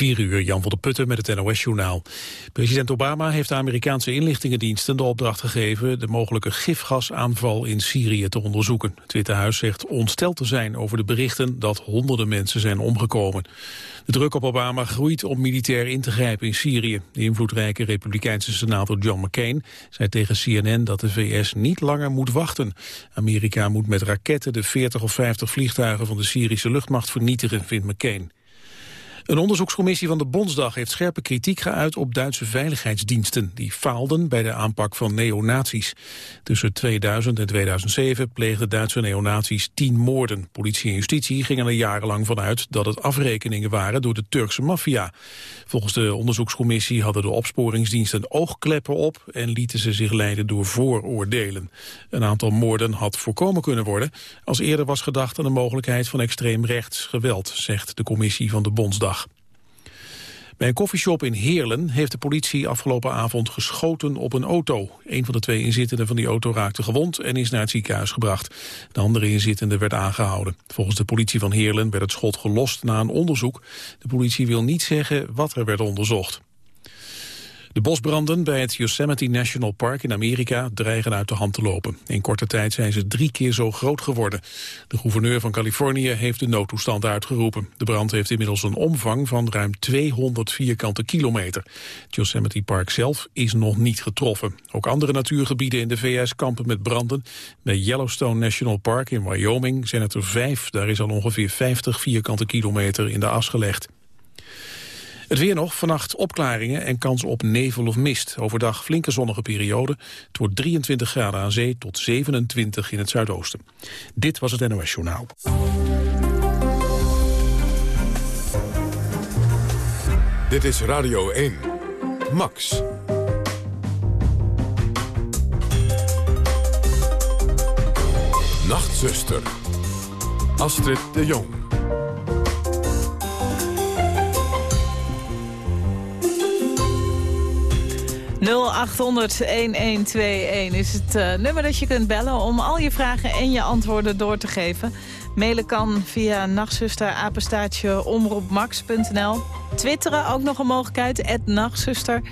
4 uur, Jan van der Putten met het NOS-journaal. President Obama heeft de Amerikaanse inlichtingendiensten de opdracht gegeven... de mogelijke gifgasaanval in Syrië te onderzoeken. Het Witte Huis zegt ontsteld te zijn over de berichten... dat honderden mensen zijn omgekomen. De druk op Obama groeit om militair in te grijpen in Syrië. De invloedrijke republikeinse senator John McCain zei tegen CNN... dat de VS niet langer moet wachten. Amerika moet met raketten de 40 of 50 vliegtuigen... van de Syrische luchtmacht vernietigen, vindt McCain. Een onderzoekscommissie van de Bondsdag heeft scherpe kritiek geuit op Duitse veiligheidsdiensten. Die faalden bij de aanpak van neonazies. Tussen 2000 en 2007 pleegden Duitse neonazies tien moorden. Politie en justitie gingen er jarenlang vanuit dat het afrekeningen waren door de Turkse maffia. Volgens de onderzoekscommissie hadden de opsporingsdiensten oogkleppen op en lieten ze zich leiden door vooroordelen. Een aantal moorden had voorkomen kunnen worden als eerder was gedacht aan de mogelijkheid van extreem rechts geweld, zegt de commissie van de Bondsdag. Bij een koffieshop in Heerlen heeft de politie afgelopen avond geschoten op een auto. Een van de twee inzittenden van die auto raakte gewond en is naar het ziekenhuis gebracht. De andere inzittende werd aangehouden. Volgens de politie van Heerlen werd het schot gelost na een onderzoek. De politie wil niet zeggen wat er werd onderzocht. De bosbranden bij het Yosemite National Park in Amerika dreigen uit de hand te lopen. In korte tijd zijn ze drie keer zo groot geworden. De gouverneur van Californië heeft de noodtoestand uitgeroepen. De brand heeft inmiddels een omvang van ruim 200 vierkante kilometer. Het Yosemite Park zelf is nog niet getroffen. Ook andere natuurgebieden in de VS kampen met branden. Bij Yellowstone National Park in Wyoming zijn het er vijf. Daar is al ongeveer 50 vierkante kilometer in de as gelegd. Het weer nog, vannacht opklaringen en kans op nevel of mist. Overdag flinke zonnige periode. Het wordt 23 graden aan zee tot 27 in het zuidoosten. Dit was het NOS Journaal. Dit is Radio 1. Max. Nachtzuster. Astrid de Jong. 0800-1121 is het uh, nummer dat je kunt bellen om al je vragen en je antwoorden door te geven. Mailen kan via omroepmax.nl. Twitteren ook nog een mogelijkheid, nachtzuster.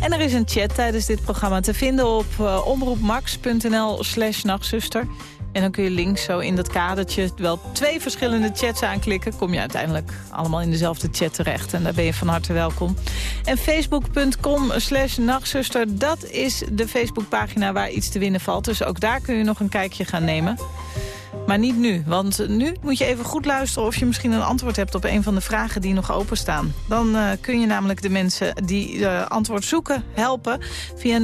En er is een chat tijdens dit programma te vinden op uh, omroepmax.nl slash nachtzuster. En dan kun je links zo in dat kadertje wel twee verschillende chats aanklikken. Kom je uiteindelijk allemaal in dezelfde chat terecht. En daar ben je van harte welkom. En facebook.com slash nachtzuster, dat is de Facebookpagina waar iets te winnen valt. Dus ook daar kun je nog een kijkje gaan nemen. Maar niet nu, want nu moet je even goed luisteren... of je misschien een antwoord hebt op een van de vragen die nog openstaan. Dan uh, kun je namelijk de mensen die uh, antwoord zoeken helpen via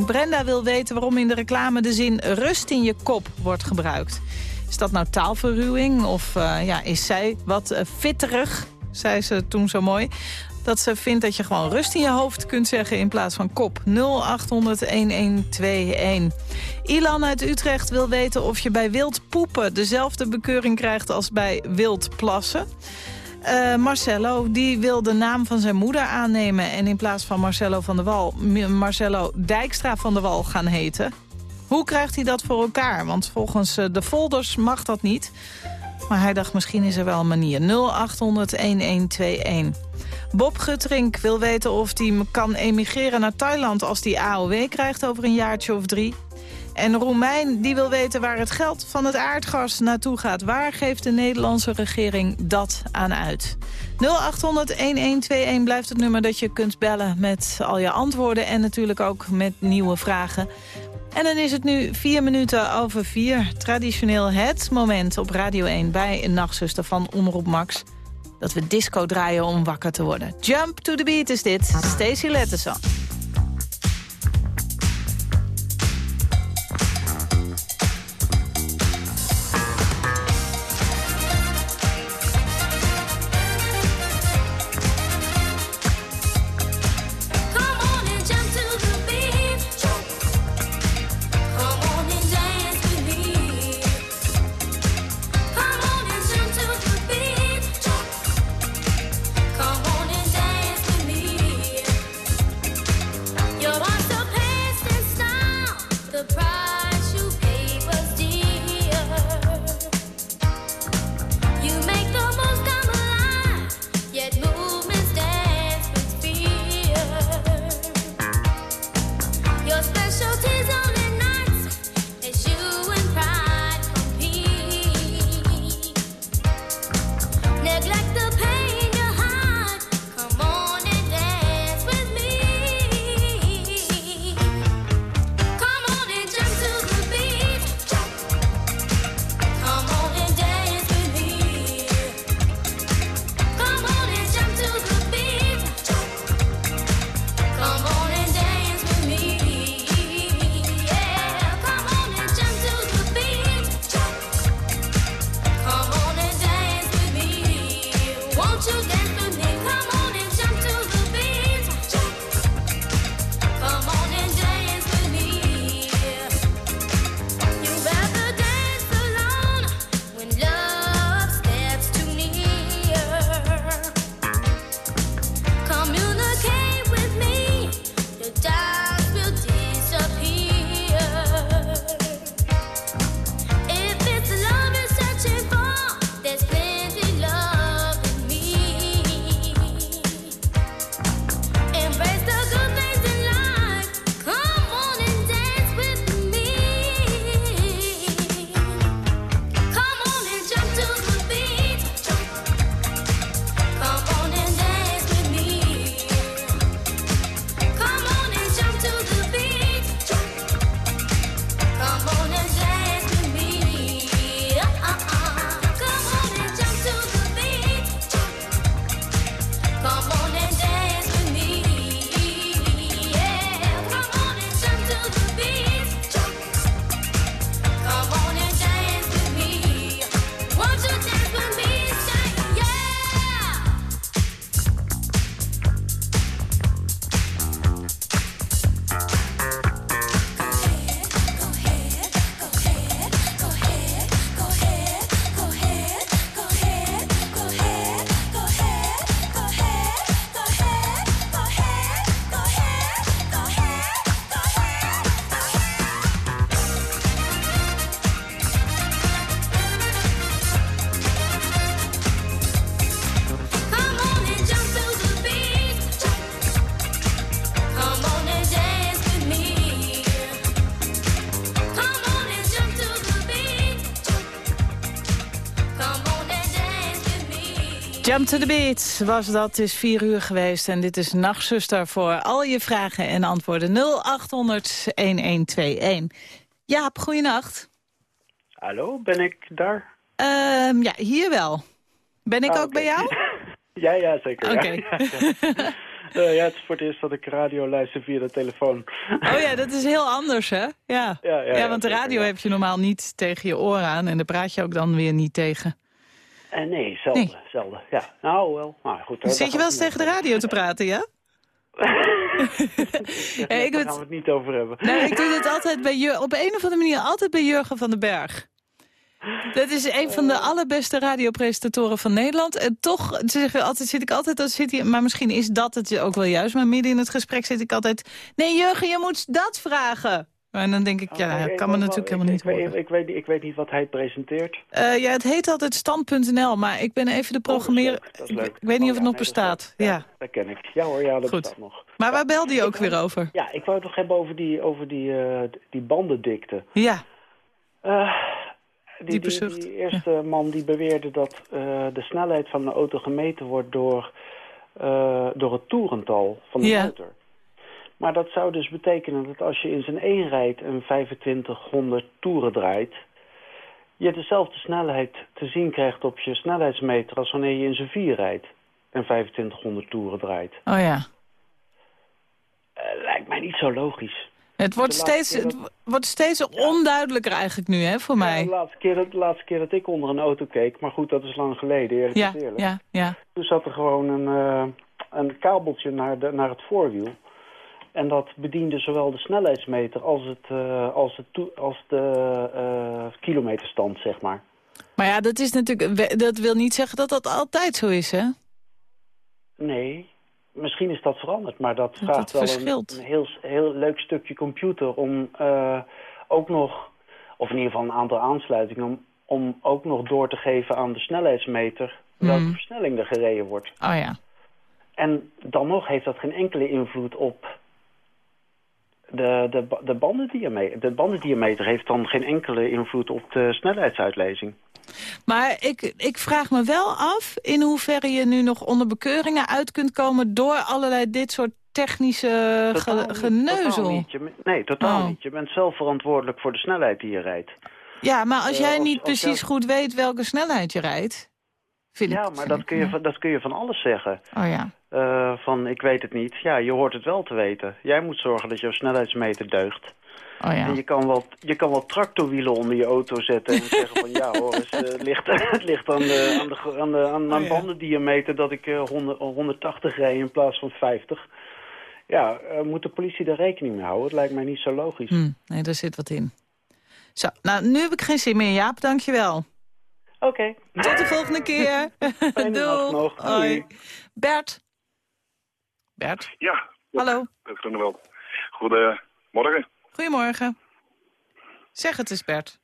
0800-1121. Brenda wil weten waarom in de reclame de zin rust in je kop wordt gebruikt. Is dat nou taalverruwing of uh, ja, is zij wat fitterig zei ze toen zo mooi dat ze vindt dat je gewoon rust in je hoofd kunt zeggen in plaats van kop. 0800-1121. Ilan uit Utrecht wil weten of je bij wild poepen dezelfde bekeuring krijgt als bij wild plassen. Uh, Marcello die wil de naam van zijn moeder aannemen... en in plaats van Marcello van der Wal... Marcello Dijkstra van der Wal gaan heten. Hoe krijgt hij dat voor elkaar? Want volgens eh, de folders mag dat niet. Maar hij dacht, misschien is er wel een manier. 0800-1121. Bob Gutterink wil weten of hij kan emigreren naar Thailand... als hij AOW krijgt over een jaartje of drie. En Roemijn die wil weten waar het geld van het aardgas naartoe gaat. Waar geeft de Nederlandse regering dat aan uit? 0800-1121 blijft het nummer dat je kunt bellen met al je antwoorden... en natuurlijk ook met nieuwe vragen. En dan is het nu vier minuten over vier. Traditioneel het moment op Radio 1 bij een nachtzuster van Omroep Max dat we disco draaien om wakker te worden. Jump to the beat is dit. Stacey Letterson. Jump to the beat was dat. Het is vier uur geweest en dit is Nachtzuster voor al je vragen en antwoorden. 0800-1121. Jaap, goeienacht. Hallo, ben ik daar? Um, ja, hier wel. Ben ik Ah, ook bij jou? Ja, ja, zeker. Oké. Ja. Eh, ja, het is voor het eerst dat ik radio luister via de telefoon. Oh ja, dat is heel anders, hè? Ja, Ja, ja, want de radio heb je normaal niet tegen je oren aan... en daar praat je ook dan weer niet tegen. Eh, nee, zelden, Nee. zelden. Ja, nou wel. Maar goed, Zit je wel eens tegen de radio te praten, ja? Ja, ik Daar gaan we het niet over hebben. Nou, ik doe dit altijd bij Jur op een of andere manier altijd bij Jurgen van den Berg. Dat is een van de allerbeste radiopresentatoren van Nederland. En toch zeg altijd, zit ik altijd, dan zit hij, maar misschien is dat het ook wel juist. Maar midden in het gesprek zit ik altijd, nee Jurgen, je moet dat vragen. En dan denk ik, ja, dat kan me natuurlijk ik- helemaal niet ik, horen. Ik, weet, ik weet niet wat hij presenteert. Eh, ja, het heet altijd stand.nl, maar ik ben even de. Oh, dat is leuk, dat is leuk. Ik weet niet Oh, of het ja, nog nee, bestaat. Ja. Dat ken ik. Ja hoor, ja, dat Goed. bestaat nog. Maar waar belde je ook weer over? Ja, ik wou het nog hebben over die, over die, eh, die bandendikte. Ja, Eh, die, die, eerste man die beweerde dat de snelheid van een auto gemeten wordt door, door het toerental van de Ja. motor. Maar dat zou dus betekenen dat als je in zijn één rijdt en 2500 toeren draait... je dezelfde snelheid te zien krijgt op je snelheidsmeter als wanneer je in zijn vier rijdt en 2500 toeren draait. oh ja. Eh, lijkt mij niet zo logisch. Het wordt steeds, het wordt steeds onduidelijker eigenlijk nu, hè, voor Ja, mij. de, laatste keer, dat- de laatste keer dat ik onder een auto keek, maar goed, dat is lang geleden, eerlijk Ja, eerlijk. ja, ja. Toen zat er gewoon een, eh, een kabeltje naar, de, naar het voorwiel. En dat bediende zowel de snelheidsmeter als, het, eh, als, het als de eh, kilometerstand, zeg maar. Maar ja, dat is natuurlijk, dat wil niet zeggen dat dat altijd zo is, hè? Nee, misschien is dat veranderd, maar dat Dat vraagt wel een, een heel, heel leuk stukje computer om eh, ook nog, of in ieder geval een aantal aansluitingen, om, om ook nog door te geven aan de snelheidsmeter welke Hmm. versnelling er gereden wordt. Oh ja. En dan nog heeft dat geen enkele invloed op de, de, de, bandendiameter. De bandendiameter heeft dan geen enkele invloed op de snelheidsuitlezing. Maar ik, ik vraag me wel af in hoeverre je nu nog onder bekeuringen uit kunt komen... door allerlei dit soort technische Totaal ge- niet, geneuzel. totaal niet. Je, nee, totaal Oh. niet. Je bent zelf verantwoordelijk voor de snelheid die je rijdt. Ja, maar als Eh, jij als- niet als precies goed weet welke snelheid je rijdt... Vind ik, Ja, maar dat kun, je, dat kun je van alles zeggen. Oh ja. Eh, van, ik weet het niet. Ja, je hoort het wel te weten. Jij moet zorgen dat jouw snelheidsmeter deugt. Oh ja. En je kan, wel, je kan wel tractorwielen onder je auto zetten en zeggen van ja hoor, eens, eh, het, ligt, het ligt aan de, aan de, aan de aan mijn Oh, ja. bandendiameter dat ik eh, 100, 180 rijd in plaats van 50. Ja, eh, moet de politie daar rekening mee houden? Het lijkt mij niet zo logisch. Hm, nee, daar zit wat in. Zo, nou, nu heb ik geen zin meer, Jaap. Dankjewel. Oké. Tot de volgende keer. Fijne nacht nog. Hoi. Doei. Bert. Bert, Ja, hallo. wel. Goedemorgen. Goedemorgen. Zeg het eens, Bert.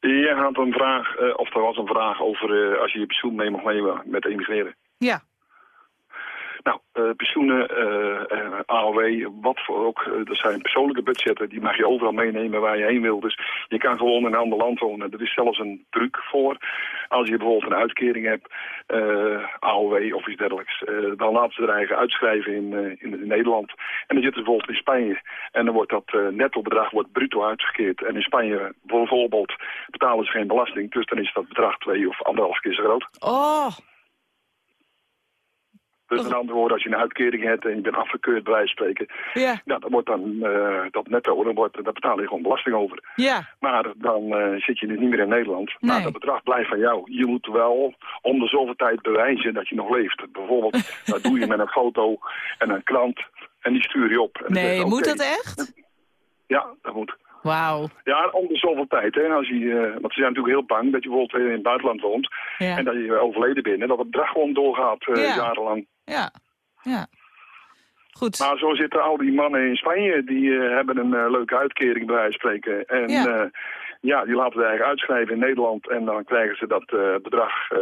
Je had een vraag, eh, of er was een vraag over eh, als je je pensioen mee mag nemen met emigreren. Ja. Nou, eh, pensioenen, eh, eh, AOW, wat voor ook, dat zijn persoonlijke budgetten, die mag je overal meenemen waar je heen wil. Dus je kan gewoon in een ander land wonen. Er is zelfs een truc voor. Als je bijvoorbeeld een uitkering hebt, AOW of iets dergelijks, dan laten ze er eigen uitschrijven in, in, in Nederland. En dan zitten ze bijvoorbeeld in Spanje. En dan wordt dat netto bedrag wordt bruto uitgekeerd. En in Spanje bijvoorbeeld betalen ze geen belasting. Dus dan is dat bedrag twee of anderhalf keer zo groot. Oh, Dus met andere woorden, als je een uitkering hebt en je bent afgekeurd bij wijze van spreken, ja, ja, dan wordt dan eh, dat netto, dan wordt, daar betaal je gewoon belasting over. ja. Maar dan eh, zit je dus niet meer in Nederland. Maar Nee. dat bedrag blijft van jou. Je moet wel om de zoveel tijd bewijzen dat je nog leeft. Bijvoorbeeld, dat doe je met een foto en een krant en die stuur je op. En Nee, je, moet dat echt? Ja, dat moet. Wauw. Ja, om de zoveel tijd. Hè. Als je, eh, want ze zijn natuurlijk heel bang dat je bijvoorbeeld in het buitenland woont Ja. en dat je overleden bent en dat het bedrag gewoon doorgaat Ja. jarenlang. Ja, ja. Goed. Maar zo zitten al die mannen in Spanje, die eh, hebben een eh, leuke uitkering bij wijze van spreken. En Ja. ja. ja, die laten ze eigenlijk uitschrijven in Nederland en dan krijgen ze dat eh, bedrag... eh,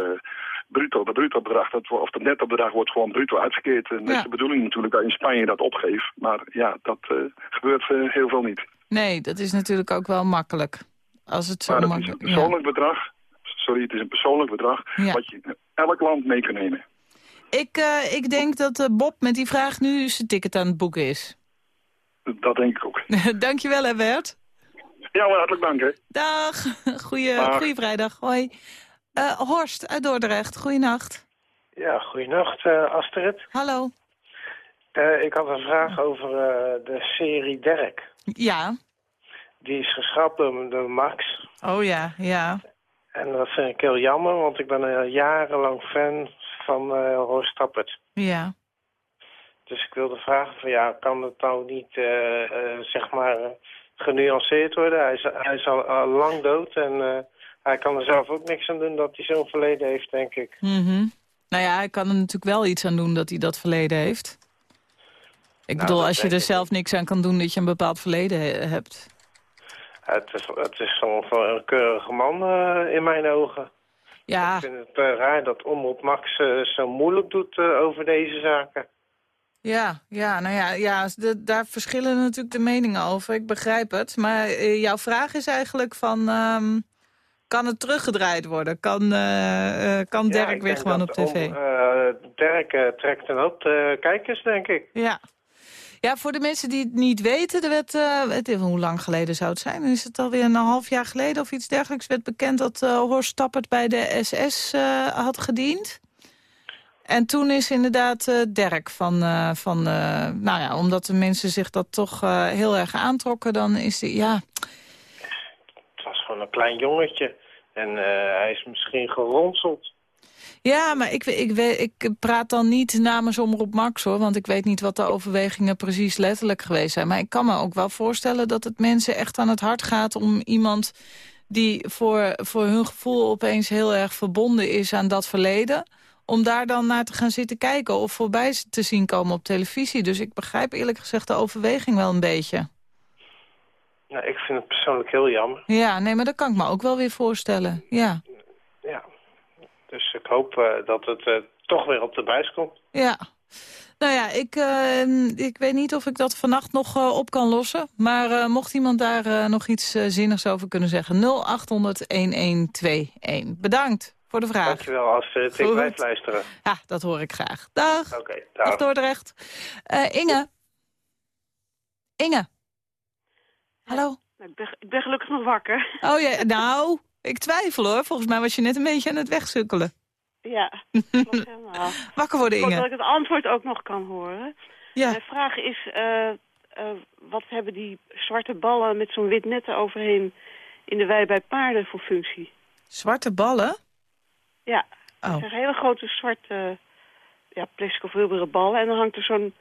bruto, dat bruto bedrag, dat, of dat netto bedrag wordt gewoon bruto uitgekeerd. En dat Ja. is de bedoeling natuurlijk dat in Spanje dat opgeeft. Maar ja, dat eh, gebeurt eh, heel veel niet. Nee, dat is natuurlijk ook wel makkelijk. Als het zo maar is een. Ja. persoonlijk bedrag. Sorry, het is een persoonlijk bedrag. Wat je, elk land mee kan nemen. Ik, uh, ik denk dat uh, Bob met die vraag nu zijn ticket aan het boeken is. Dat denk ik ook. Dankjewel, hè Bert. Ja, maar hartelijk dank, hè. Dag. Goeie, goeie vrijdag. Hoi. Uh, Horst uit Dordrecht, goeienacht. Ja, goeienacht, Astrid. Hallo. ik had een vraag over de serie Derk. Ja. Die is geschrapt door, door Max. Oh ja, ja. En dat vind ik heel jammer, want ik ben een jarenlang fan van uh, Horst Tappert. Ja. Dus ik wilde vragen van ja, kan het nou niet, uh, uh, zeg maar, genuanceerd worden? Hij is, hij is al, al lang dood en hij kan er zelf ook niks aan doen dat hij zo'n verleden heeft, denk ik. Mm Nou ja, hij kan er natuurlijk wel iets aan doen dat hij dat verleden heeft. Ik nou, bedoel, als je er zelf niks aan kan doen dat je een bepaald verleden he hebt. Het is, het is gewoon een keurige man uh, in mijn ogen. Ja. Ik vind het uh, raar dat Omroep Max uh, zo moeilijk doet over deze zaken. Ja, ja, nou ja, ja de, daar verschillen natuurlijk de meningen over. Ik begrijp het. Maar jouw vraag is eigenlijk van... Um, kan het teruggedraaid worden? Kan, kan Dirk ja, weer gewoon op tv? Om, Dirk trekt een hoop kijkers, denk ik. Ja, ja, voor de mensen die het niet weten, er werd, uh, hoe lang geleden zou het zijn? Is het alweer een half jaar geleden of iets dergelijks? werd bekend dat uh, Horst Tappert bij de SS uh, eh, had gediend. En toen is inderdaad Dirk van, van nou ja, omdat de mensen zich dat toch heel erg aantrokken, dan is die, ja... Het was gewoon een klein jongetje en hij is misschien geronseld. Ja, maar ik, ik, ik praat dan niet namens Omroep Max, hoor. Want ik weet niet wat de overwegingen precies letterlijk geweest zijn. Maar ik kan me ook wel voorstellen dat het mensen echt aan het hart gaat... om iemand die voor, voor hun gevoel opeens heel erg verbonden is aan dat verleden... om daar dan naar te gaan zitten kijken of voorbij te zien komen op televisie. Dus ik begrijp eerlijk gezegd de overweging wel een beetje. Nou, ik vind het persoonlijk heel jammer. Ja, nee, maar dat kan ik me ook wel weer voorstellen, ja. Dus ik hoop uh, dat het uh, toch weer op de buis komt. Ja. Nou ja, ik, uh, ik weet niet of ik dat vannacht nog op kan lossen. Maar mocht iemand daar nog iets zinnigs over kunnen zeggen... 0800-1121. Bedankt voor de vraag. Dankjewel, Astrid. Ik blijf luisteren. Ja, dat hoor ik graag. Dag. Oké, okay, dag. Dag Dordrecht. Inge. Inge. Hallo. Ik ben, ik ben gelukkig nog wakker. Oh ja, nou... Ik twijfel hoor. Volgens mij was je net een beetje aan het wegsukkelen. Ja, klopt helemaal. Wakker worden, Inge. Dat ik het antwoord ook nog kan horen. Ja. Mijn vraag is, uh, uh, wat hebben die zwarte ballen met zo'n wit net eroverheen in de wei bij paarden voor functie? Zwarte ballen? Ja, oh. dat zijn hele grote zwarte ja, plastic of rubberen ballen. En dan hangt er zo'n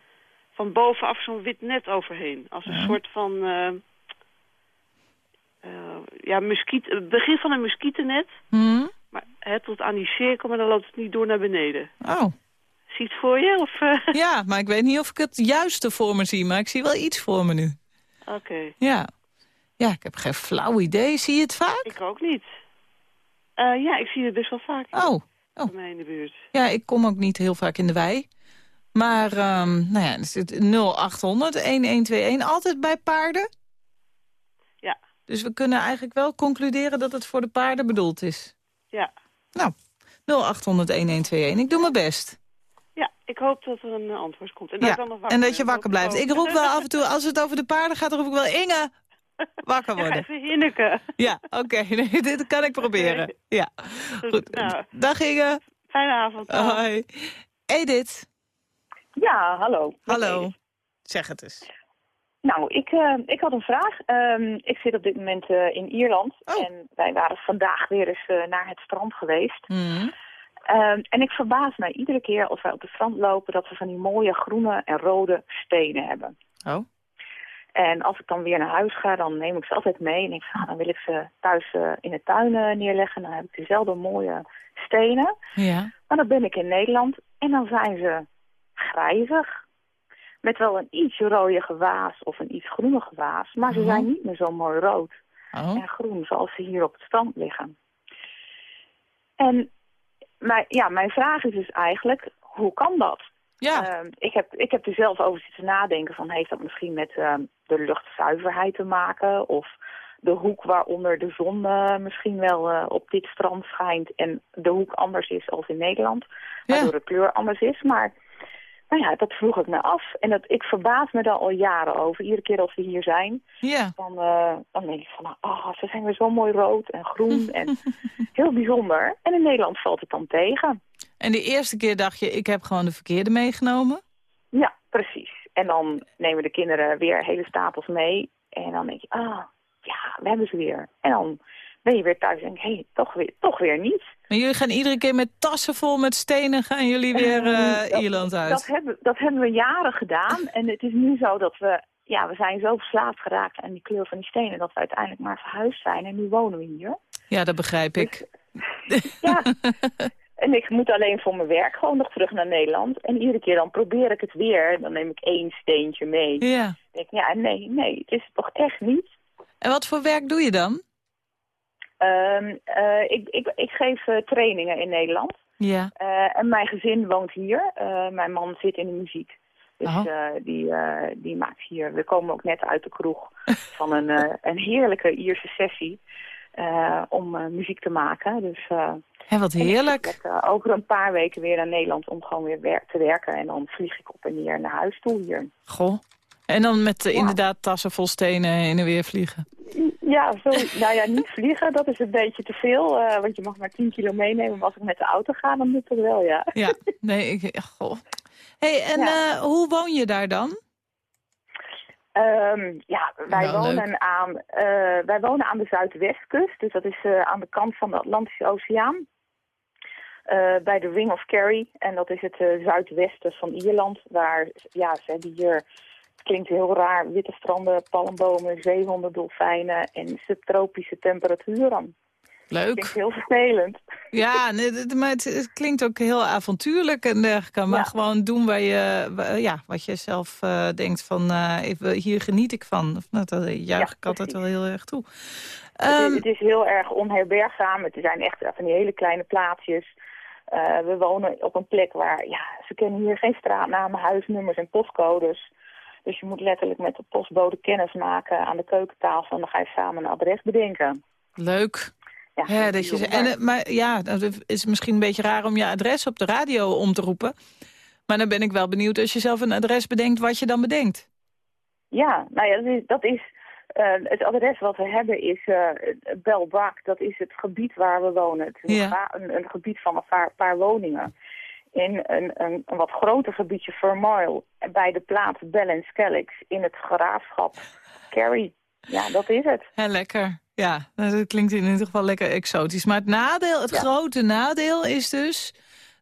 van bovenaf zo'n wit net overheen. Als een soort van... Uh, ja, muskiet, het begin van een muskietennet. Hmm? Maar tot aan die cirkel, maar dan loopt het niet door naar beneden. Oh. Zie je het voor je? Of, uh... Ja, maar ik weet niet of ik het juiste voor me zie, maar ik zie wel iets voor me nu. Oké. Okay. Ja. Ja, ik heb geen flauw idee. Zie je het vaak? Ik ook niet. Uh, ja, ik zie het best wel vaak. Oh. oh. Bij mij in de buurt. Ja, ik kom ook niet heel vaak in de wei. Maar, um, nou ja, er zit 0800 1121 altijd bij paarden. Dus we kunnen eigenlijk wel concluderen dat het voor de paarden bedoeld is. Ja. Nou, 0800-1121. Ik doe mijn best. Ja, ik hoop dat er een uh, antwoord komt. En, ja, dat, dan nog en dat je wakker blijft. Ik roep wel af en toe, als het over de paarden gaat, roep ik wel Inge, wakker worden. Ja, even hinniken. Ja, oké. Okay. Nee, dit kan ik proberen. Ja. Goed. Nou, Dag Inge. Fijne avond. Hoi. Edith. Ja, hallo. Hallo. Zeg het eens. Nou, ik, uh, ik had een vraag. Um, ik zit op dit moment uh, in Ierland. Oh. En wij waren vandaag weer eens uh, naar het strand geweest. Mm. Um, en ik verbaas mij iedere keer als wij op het strand lopen... dat we van die mooie groene en rode stenen hebben. Oh. En als ik dan weer naar huis ga, dan neem ik ze altijd mee. En ik van, dan wil ik ze thuis in de tuin neerleggen. Dan heb ik dezelfde mooie stenen. Ja. Maar dan ben ik in Nederland en dan zijn ze grijzig met wel een iets rode waas of een iets groenige waas. Maar ze Mhm. zijn niet meer zo mooi rood Oh. en groen zoals ze hier op het strand liggen. En mijn, ja, mijn vraag is dus eigenlijk, hoe kan dat? Ja. Ehm, ik, heb, ik heb er zelf over zitten nadenken van, heeft dat misschien met ehm, de luchtzuiverheid te maken? Of de hoek waaronder de zon eh, misschien wel eh, op dit strand schijnt en de hoek anders is als in Nederland. Waardoor de kleur anders is. Maar nou ja, dat vroeg ik me af. En dat, ik verbaas me daar al jaren over. Iedere keer als we hier zijn, Ja. dan, eh, dan denk ik van, ah, ze zijn weer zo mooi rood en groen en heel bijzonder. En in Nederland valt het dan tegen. En de eerste keer dacht je, ik heb gewoon de verkeerde meegenomen. Ja, precies. En dan nemen de kinderen weer hele stapels mee. En dan denk je, ah, ja, we hebben ze weer. En dan ben je weer thuis en denk hé, hey, toch, weer, toch weer niet. Maar jullie gaan iedere keer met tassen vol met stenen... gaan jullie weer eh, dat- Ierland uit. Dat hebben, dat hebben we jaren gedaan. En het is nu zo dat we, ja, we zijn zo verslaafd geraakt aan die kleur van die stenen... dat we uiteindelijk maar verhuisd zijn. En nu wonen we hier. Ja, dat begrijp ik. Ja. En ik moet alleen voor mijn werk gewoon nog terug naar Nederland. En iedere keer dan probeer ik het weer. Dan neem ik één steentje mee. Dan Ja. denk ik, ja, nee, nee, het is toch echt niet. En wat voor werk doe je dan? Ehm, eh, ik, ik, ik geef eh, trainingen in Nederland. Ja. Eh, en mijn gezin woont hier. Mijn man zit in de muziek. Dus Oh. die, die maakt hier... We komen ook net uit de kroeg van een, een heerlijke Ierse sessie om muziek te maken. Dus wat en ik heerlijk. eh, over een paar weken weer naar Nederland om gewoon weer werk te werken. En dan vlieg ik op en neer naar huis toe hier. Goh. En dan met eh, inderdaad tassen vol stenen heen en weer vliegen. Ja, zo, nou ja, niet vliegen, dat is een beetje te veel. eh, want je mag maar 10 kilo meenemen. Maar als ik met de auto ga, dan moet het wel, ja. Ja, nee, ik, goh. hey, en Ja. eh, hoe woon je daar dan? Ehm, ja, wij, Nou, leuk. wonen aan, wij wonen aan de Zuidwestkust. Dus dat is aan de kant van de Atlantische Oceaan. Bij de Ring of Kerry. En dat is het zuidwesten van Ierland. Waar, ja, ze hebben hier, klinkt heel raar, witte stranden, palmbomen, zeehonden, dolfijnen en subtropische temperaturen. Leuk. Klinkt heel vervelend. Ja, nee, maar het, het klinkt ook heel avontuurlijk en dergelijke. Maar Ja. gewoon doen waar je, ja, wat je zelf eh, denkt van, eh, even, hier geniet ik van. Of, nou, dat juich Ja, ik altijd wel heel erg toe. Het is, Ehm, het is heel erg onherbergzaam. Het zijn echt van die hele kleine plaatsjes. Eh, we wonen op een plek waar, ja, ze kennen hier geen straatnamen, huisnummers en postcodes. Dus je moet letterlijk met de postbode kennis maken aan de keukentafel en dan ga je samen een adres bedenken. leuk. Ja, dat je, en, eh, maar ja, dat is misschien een beetje raar om je adres op de radio om te roepen. Maar dan ben ik wel benieuwd als je zelf een adres bedenkt, wat je dan bedenkt. Ja, nou ja, dat is, dat is eh, het adres wat we hebben is uh, Belbrak. Dat is het gebied waar we wonen. Het is Ja. een, een, een gebied van een paar, paar woningen. In een, een, een wat groter gebiedje Fermoil bij de plaats Ballinskellig in het graafschap Kerry. Ja, dat is het. Hè, lekker. Ja, dat klinkt in ieder geval lekker exotisch. Maar het nadeel, het Ja. grote nadeel is dus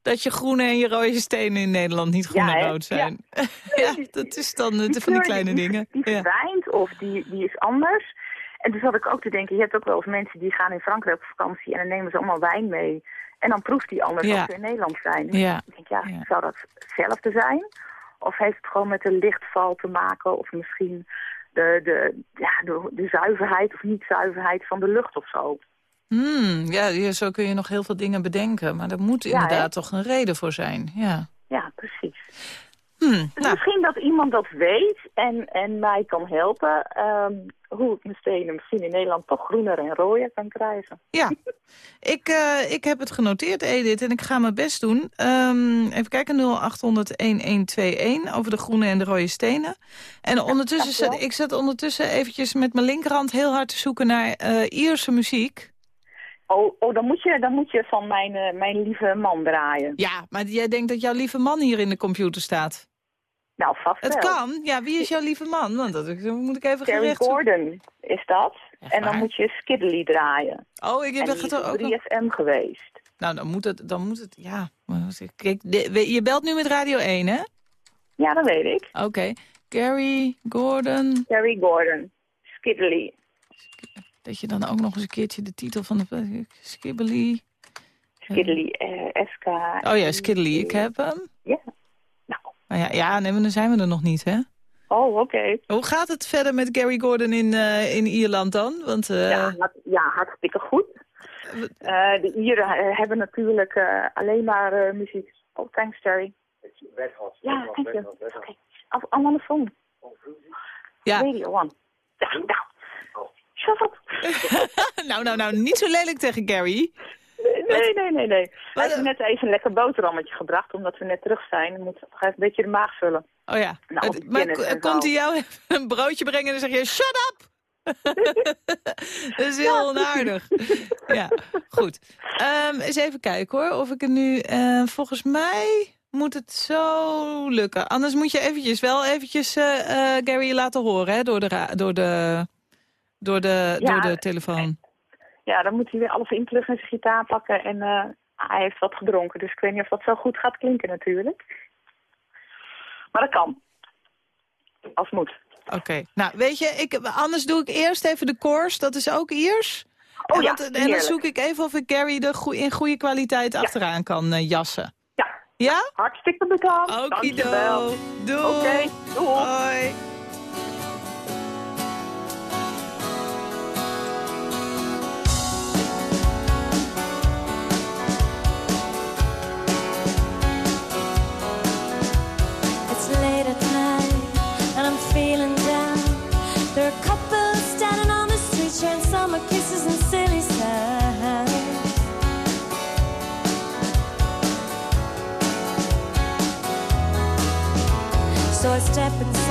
dat je groene en je rode stenen in Nederland niet groen Ja, en rood zijn. Ja, dat is dan eh, van die kleine die, dingen. Die Ja. verdwijnt of die, die is anders. En toen zat ik ook te denken, je hebt ook wel eens mensen die gaan in Frankrijk op vakantie en dan nemen ze allemaal wijn mee. En dan proeft die anders Ja. als ze in Nederland zijn. Ja. Ik denk, ja, Ja. zou dat hetzelfde zijn? Of heeft het gewoon met de lichtval te maken? Of misschien de, de, ja, de, de zuiverheid of niet-zuiverheid van de lucht of zo? Hmm, ja, zo kun je nog heel veel dingen bedenken. Maar er moet inderdaad toch een reden voor zijn. Ja. Ja, precies. Hmm, Dus nou, misschien dat iemand dat weet en, en mij kan helpen... ehm, hoe ik mijn stenen misschien in Nederland toch groener en rooier kan krijgen. ja. Ik, eh, ik heb het genoteerd, Edith, en ik ga mijn best doen. Ehm, even kijken, 0800-1121 over de groene en de rode stenen. En ondertussen, dankjewel. ik zat ondertussen eventjes met mijn linkerhand heel hard te zoeken naar eh, Ierse muziek. Oh, oh dan, moet je, dan moet je van mijn, eh, mijn lieve man draaien. Ja, maar jij denkt dat jouw lieve man hier in de computer staat. Nou, vast Het wel. kan. Ja, wie is jouw lieve man? Want dat moet ik even Terry gerecht. Gordon is dat. Echt en dan waar? moet je Skiddly draaien. Oh, ik en heb die het ook op nog... 3FM geweest. Nou, dan moet het, dan moet het, ja. Kijk, de- je belt nu met Radio 1, hè? Ja, dat weet ik. Oké. Gary, Gordon, Terry Gordon. Skiddly. dat je dan ook nog eens een keertje de titel van de... Skibbly. Skiddly. eh SK. Oh ja, Skiddly, ik heb hem. Ja. Nou, ja, ja nee, maar dan zijn we er nog niet, hè? oh, oké. Hoe gaat het verder met Gary Gordon in, eh, in Ierland dan? Want, eh, Ja, ja, hartstikke goed. Eh, de Ieren hebben natuurlijk alleen maar muziek. Oh, thanks, Terry. Ja, thank you. Oké. I'm on the phone. ja, Radio one. Ja, nou. shut up. nou, nou, nou, niet zo lelijk tegen Gary. Nee, nee, nee, nee. Hij heeft Wat- net even een lekker boterhammetje gebracht, omdat we net terug zijn. Dan moet nog even een beetje de maag vullen. Oh ja. Nou, Het- maar komt hij jou even een broodje brengen en dan zeg je, shut up! dat is heel onaardig. ja, goed. Ehm, eens even kijken hoor, of ik het nu... eh, volgens mij moet het zo lukken. Anders moet je eventjes wel eventjes eh, eh, Gary laten horen hè, door, de door, de, door, de, Ja, door de telefoon. Ja, dan moet hij weer alles in terug in zijn gitaar pakken. En eh, hij heeft wat gedronken, dus ik weet niet of dat zo goed gaat klinken natuurlijk. Maar dat kan. Als moet. Oké, nou weet je, ik, anders doe ik eerst even de koers. Dat is ook Iers. Oh en, ja, en dan zoek ik even of ik Gary er goe- in goede kwaliteit achteraan kan eh, jassen. Ja, Ja? hartstikke bedankt. Okido. Dankjewel. Doei. Oké, doei. Hoi. shepherd's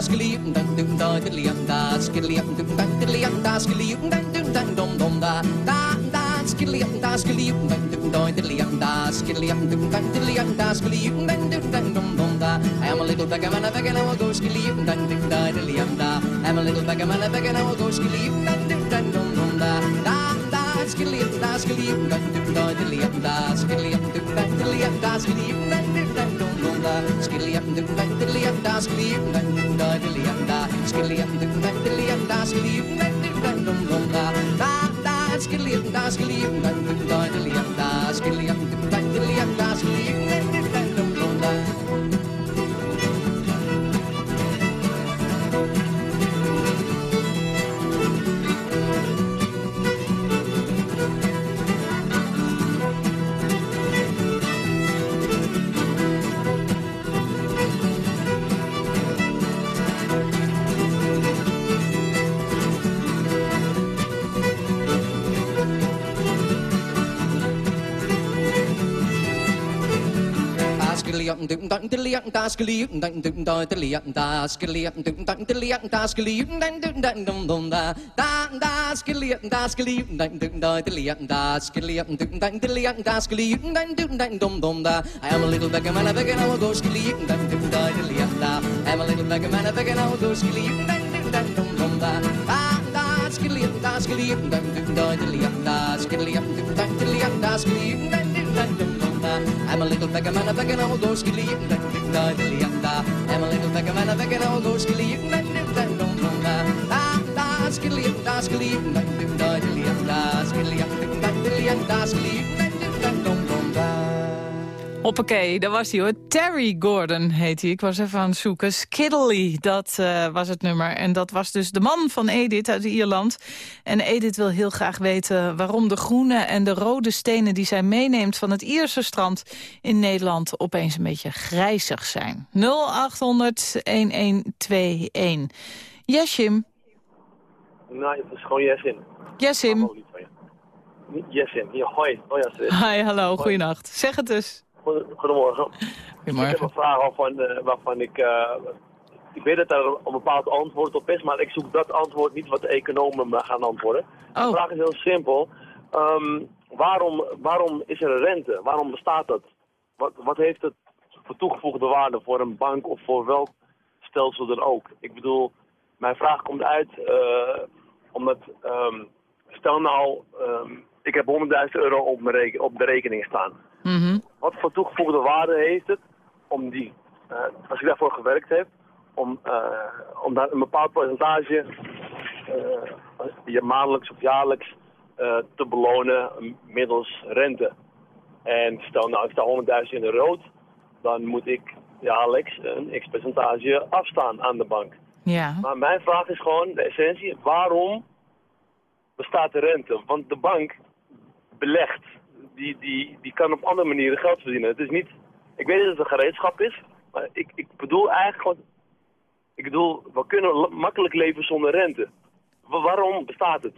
diddly um da skilly um dum dum da diddly um da skilly up dum dum diddly um da skilly um dum dum dum dum dum da da da skilly up da skilly um dum dum da diddly um da skilly up dum dum diddly um da skilly um dum dum dum dum dum da I am a little beggar man a beggar now I'll go skilly um dum dum da diddly um da I'm a little beggar man a beggar now I'll go skilly um dum dum dum dum dum da da da skilly up da skilly um dum dum da diddly um da skilly up dum dum diddly um da skilly um dum dum dum dum dum da skilly up dum dum diddly da skilly um dum dum da diddly um da skilly up dum dum diddly um da skilly um dum dum da da da skilly up da skilly um dum dum da diddly um da skilly up dum dum diddly up da skilly up dum dum da diddly up da skilly up dum dum diddly up da skilly up dum dum dum dum dum da da da skilly up da skilly up dum dum da diddly up da skilly up dum dum diddly up da skilly up dum dum dum dum dum da I am a little beggar man a beggar now I'll go skilly up dum dum da diddly up da I'm a little beggar man a beggar now I'll go skilly up dum dum dum dum dum da da da skilly up da skilly up dum dum da diddly up da skilly up dum dum diddly up da skilly up dum dum dum dum dum da I'm a little beggar man a beggar now I'll go skilly up dum dum da diddly up da I'm a little beggar man a beggar now I'll go skilly up dum dum dum dum dum da da da skilly up da skilly up dum dum da diddly up da skilly up dum dum diddly up da skilly Hoppakee, daar was hij hoor. Terry Gordon heet hij. Ik was even aan het zoeken. Skiddly, dat eh, was het nummer. En dat was dus de man van Edith uit Ierland. En Edith wil heel graag weten waarom de groene en de rode stenen... die zij meeneemt van het Ierse strand in Nederland... opeens een beetje grijzig zijn. 0800-1121. Yesim. Nee, het is gewoon. Yesim. Jessin. Ja, hoi. Hoi, Astrid. Hi, hallo, goeienacht. Zeg het eens. Goed- Goedemorgen. Ik heb een vraag waarvan, eh, waarvan ik... eh, ik weet dat er een bepaald antwoord op is, maar ik zoek dat antwoord niet wat de economen me gaan antwoorden. De Oh. vraag is heel simpel. Ehm, waarom, waarom is er een rente? Waarom bestaat dat? Wat, wat heeft het voor toegevoegde waarde voor een bank of voor welk stelsel dan ook? Ik bedoel, mijn vraag komt uit eh, omdat, ehm, stel nou, ehm, ik heb 100.000 euro op, mijn reken- op de rekening staan. Mhm. Wat voor toegevoegde waarde heeft het om die, eh, als ik daarvoor gewerkt heb, om, eh, om daar een bepaald percentage eh, je maandelijks of jaarlijks te belonen middels rente. En stel nou, ik sta 100.000 in de rood, dan moet ik jaarlijks een x percentage afstaan aan de bank. Ja. Maar mijn vraag is gewoon, de essentie, waarom bestaat de rente? Want de bank belegt, die, die, die kan op andere manieren geld verdienen. Het is niet, ik weet dat het een gereedschap is, maar ik, ik bedoel eigenlijk gewoon, ik bedoel, we kunnen makkelijk leven zonder rente. Wa- waarom bestaat het?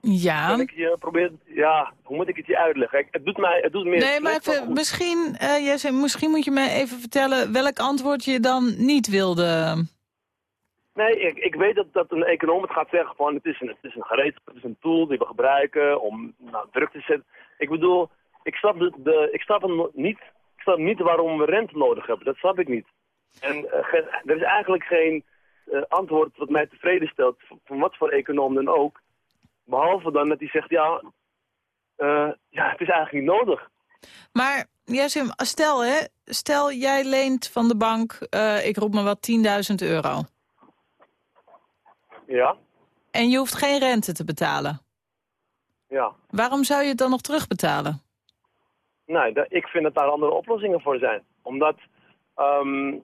Ja. Kan ik je proberen, ja, hoe moet ik het je uitleggen? Het doet mij, het doet meer... Nee, maar even, misschien, Jesse, misschien moet je me even vertellen welk antwoord je dan niet wilde. Nee, ik, ik weet dat, dat een econoom het gaat zeggen van het is een, het is een gereedschap, het is een tool die we gebruiken om nou, druk te zetten. Ik bedoel, ik snap, de, ik, snap no- niet, ik snap niet waarom we rente nodig hebben. Dat snap ik niet. En eh, er is eigenlijk geen eh, antwoord wat mij tevreden stelt, van, wat voor econoom dan ook. Behalve dan dat hij zegt, ja, eh, ja het is eigenlijk niet nodig. Maar Jesse, stel hè, stel jij leent van de bank, ik roep maar wat, 10.000 euro. Ja, En je hoeft geen rente te betalen. ja. Waarom zou je het dan nog terugbetalen? Nee, da- ik vind dat daar andere oplossingen voor zijn. Omdat ehm,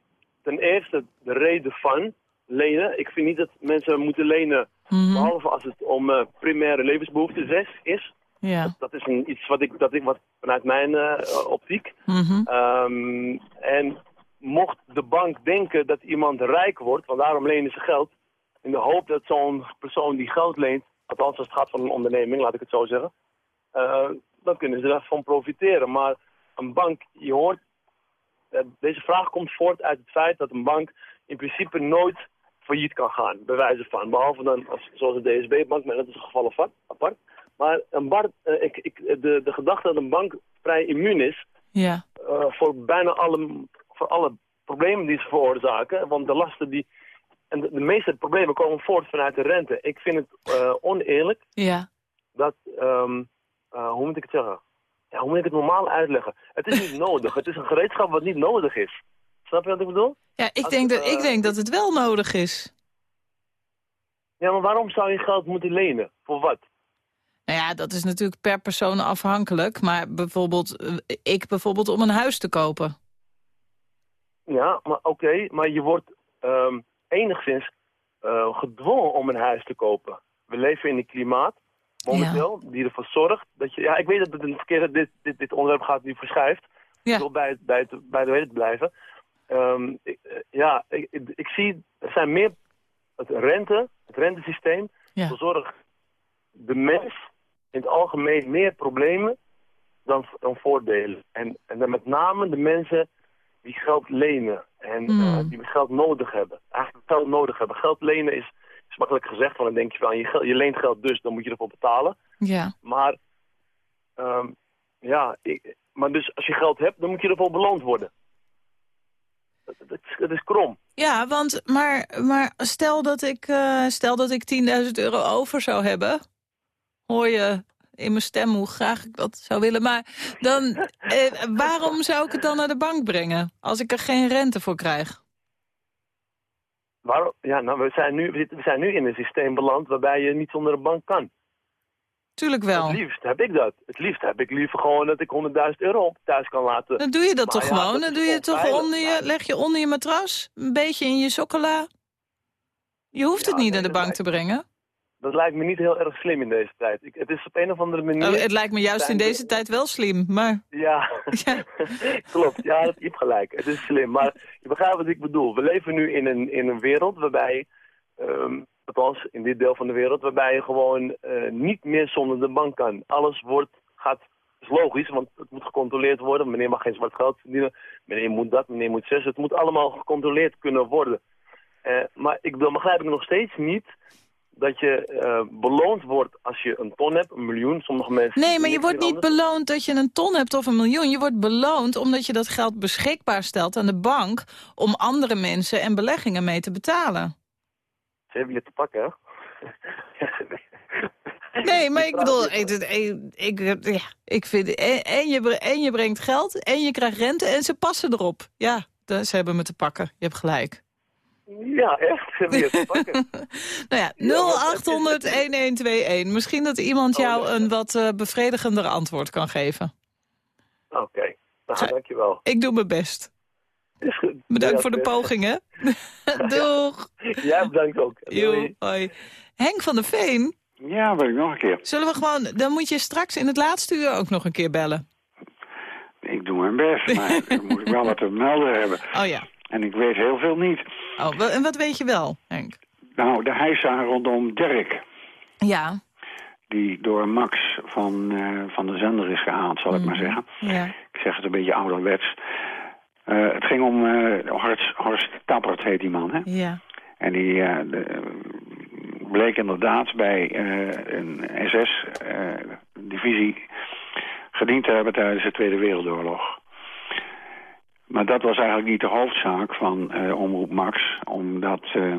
ten eerste de reden van lenen. Ik vind niet dat mensen moeten lenen, Mhm. behalve als het om eh, primaire levensbehoeften is. is. Ja. Dat is een, iets wat ik, dat ik wat vanuit mijn eh, optiek. Mhm. Ehm, en mocht de bank denken dat iemand rijk wordt, want daarom lenen ze geld, in de hoop dat zo'n persoon die geld leent, althans als het gaat van een onderneming, laat ik het zo zeggen, eh, dan kunnen ze daarvan profiteren. Maar een bank, je hoort eh, deze vraag komt voort uit het feit dat een bank in principe nooit failliet kan gaan, bij wijze van. Behalve dan als, zoals de DSB-bank, maar dat is een geval apart. apart. Maar een bar, eh, ik, ik, de, de gedachte dat een bank vrij immuun is Ja. voor bijna alle, voor alle problemen die ze veroorzaken. Want de lasten die... En de, de meeste problemen komen voort vanuit de rente. Ik vind het eh, oneerlijk Ja. dat... ehm, eh, hoe moet ik het zeggen? Ja, hoe moet ik het normaal uitleggen? Het is niet nodig. Het is een gereedschap wat niet nodig is. Snap je wat ik bedoel? Ja, ik Als- denk, dat, ik eh, denk dat het wel nodig is. Ja, maar waarom zou je geld moeten lenen? Voor wat? Nou ja, dat is natuurlijk per persoon afhankelijk. Maar bijvoorbeeld, ik bijvoorbeeld om een huis te kopen. Ja, maar oké, maar je wordt ehm, enigszins eh, gedwongen om een huis te kopen. We leven in een klimaat, momenteel, die ervoor zorgt dat je... Ja, ik weet dat het een verkeerde, dit, dit, dit onderwerp gaat nu verschuift. Ja. Ik wil bij, het- bij, het, bij de weet blijven. Ehm, ik, eh, ja, ik, ik, ik zie, er zijn meer, het rente, het rentesysteem, Ja. de mens in het algemeen meer problemen dan, dan voordelen. En, en dan met name de mensen die geld lenen en Hmm. eh, die geld nodig hebben. Eigenlijk geld nodig hebben. Geld lenen is, is makkelijk gezegd, want dan denk je van je, geld, je leent geld dus, dan moet je ervoor betalen. Ja. Maar, ehm, ja, ik, maar dus als je geld hebt, dan moet je ervoor beloond worden. Het, het, is- het is krom. Ja, want, maar, maar stel dat ik, eh, stel dat ik 10.000 euro over zou hebben... hoor je in mijn stem hoe graag ik dat zou willen. Maar dan, eh, waarom zou ik het dan naar de bank brengen... als ik er geen rente voor krijg? Waarom? Ja, nou, we zijn, nu, we zijn nu in een systeem beland waarbij je niet zonder een bank kan. Tuurlijk wel. Het liefst heb ik dat. Het liefst heb ik liever gewoon dat ik 100.000 euro op thuis kan laten. Dan doe je dat Maar toch ja, gewoon? dat Dan doe je toch onder je, leg je onder je matras, een beetje in je sokkenla. Je hoeft het niet nee, naar de bank te brengen. Dat lijkt me niet heel erg slim in deze tijd. Ik, het is op een of andere manier... Oh, het lijkt me juist in deze tijd wel slim, maar... Ja, Ja. klopt. Ja, dat je hebt gelijk. Het is slim. Maar je begrijpt wat ik bedoel. We leven nu in een, in een wereld waarbij, ehm althans in dit deel van de wereld, waarbij je gewoon eh, niet meer zonder de bank kan. Alles wordt, gaat, is logisch, want het moet gecontroleerd worden. Meneer mag geen zwart geld verdienen. Meneer moet dat, meneer moet zes. Het moet allemaal gecontroleerd kunnen worden. Eh, maar ik, begrijp nog steeds niet dat je eh, beloond wordt als je een ton hebt, een miljoen. Sommige mensen... Nee, maar je wordt niet anders. beloond dat je een ton hebt of een miljoen. Je wordt beloond omdat je dat geld beschikbaar stelt aan de bank... om andere mensen en beleggingen mee te betalen. Ze hebben je te pakken, hè? Nee, maar ik bedoel, ik, ja, ik vind... En, en, je, en je brengt geld en je krijgt rente en ze passen erop. Ja, ze hebben me te pakken. Je hebt gelijk. Ja, echt? Hebben je te pakken. Nou ja, 0800-1121. Misschien dat iemand Oh, jou nee. een wat eh, bevredigender antwoord kan geven. Oké, nou, Ga- dankjewel. Ik doe mijn best. Is goed. Bedankt Ja, voor de poging, hè? Doeg. Ja, bedankt ook. Doei. hoi. Henk van der Veen, Ja, wil ik nog een keer. zullen we gewoon... Dan moet je straks in het laatste uur ook nog een keer bellen. Ik doe mijn best, maar dan moet ik wel wat te melden hebben. Oh ja. En ik weet heel veel niet. Oh, en wat weet je wel, Henk? Nou, de heisa rondom Dirk, Ja. die door Max van, eh, van de zender is gehaald, zal ik maar zeggen. Ja. Ik zeg het een beetje ouderwets. Eh, het ging om eh, Horst, Horst Tappert, heet die man, hè? Ja. En die de- bleek inderdaad bij een SS-divisie gediend te hebben tijdens de Tweede Wereldoorlog. Maar dat was eigenlijk niet de hoofdzaak van eh, Omroep Max, om dat eh,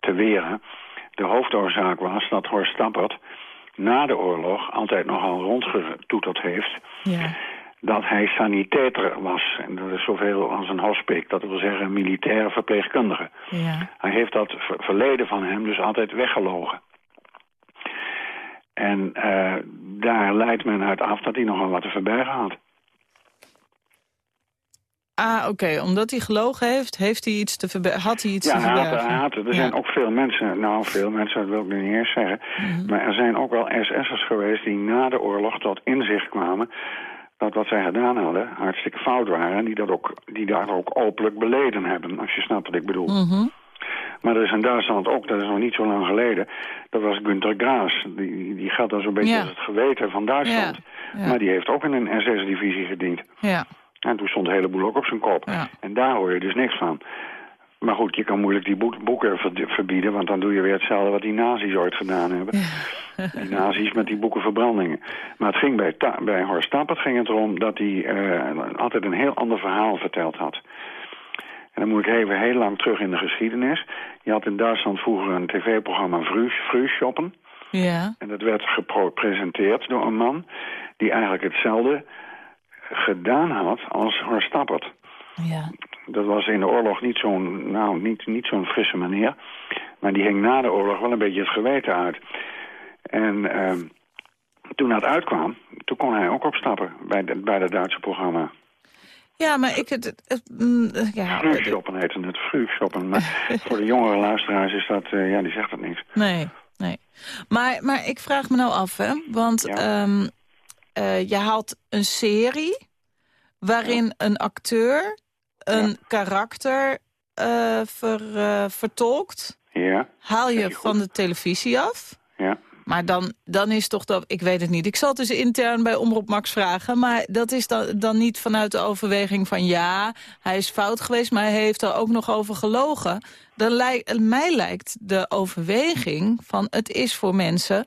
te weren. De hoofdoorzaak was dat Horst Tappert na de oorlog altijd nogal rondgetoeterd heeft Ja. dat hij sanitator was. En dat is zoveel als een hospik, dat wil zeggen een militaire verpleegkundige. Ja. Hij heeft dat ver- verleden van hem dus altijd weggelogen. En eh, daar leidt men uit af dat hij nogal wat te verbergen had. Ah, oké. Omdat hij gelogen heeft, heeft hij iets te verbergen. Had hij iets Ja, te verbergen? er Ja. zijn ook veel mensen, nou veel mensen, dat wil ik nu niet eens zeggen. Mhm. Maar er zijn ook wel SS'ers geweest die na de oorlog tot inzicht kwamen dat wat zij gedaan hadden hartstikke fout waren. En die, dat ook, die daar ook openlijk beleden hebben, als je snapt wat ik bedoel. Mhm. Maar er is in Duitsland ook, dat is nog niet zo lang geleden, dat was Günter Graas. Die, die gaat dan zo'n beetje Ja. als het geweten van Duitsland. Ja. Maar die heeft ook in een SS-divisie gediend. Ja. En toen stond de hele boel ook op zijn kop. En daar hoor je dus niks van. Maar goed, je kan moeilijk die boek- boeken ver- verbieden... want dan doe je weer hetzelfde wat die nazi's ooit gedaan hebben. Die nazi's met die boekenverbrandingen. Maar het ging bij, Ta- bij Horst Tappert ging het erom dat hij eh, altijd een heel ander verhaal verteld had. En dan moet ik even heel lang terug in de geschiedenis. Je had in Duitsland vroeger een tv-programma Frühshoppen. Ja. En dat werd gepresenteerd door een man die eigenlijk hetzelfde gedaan had als Horst Tappert. Ja. Dat was in de oorlog niet zo'n nou, niet, niet zo'n frisse manier. Maar die hing na de oorlog wel een beetje het geweten uit. En ehm, toen dat uitkwam, toen kon hij ook opstappen bij, de, bij dat Duitse programma. Ja, maar ik... Het, het- het- mm, eh, ja, heette het, Frühshoppen. Maar voor de jongere luisteraars is dat, eh, ja, die zegt dat niks. Nee, nee. Maar, maar ik vraag me nou af, hè. Want ehm, eh, je haalt een serie waarin een acteur een karakter eh, ver, eh, vertolkt. Ja, Haal je van de televisie af. ja. Maar dan, dan is toch dat... Ik weet het niet. Ik zal het dus intern bij Omroep Max vragen. Maar dat is dan, dan niet vanuit de overweging van... ja, hij is fout geweest, maar hij heeft er ook nog over gelogen. Dan lijkt, mij lijkt de overweging van... het is voor mensen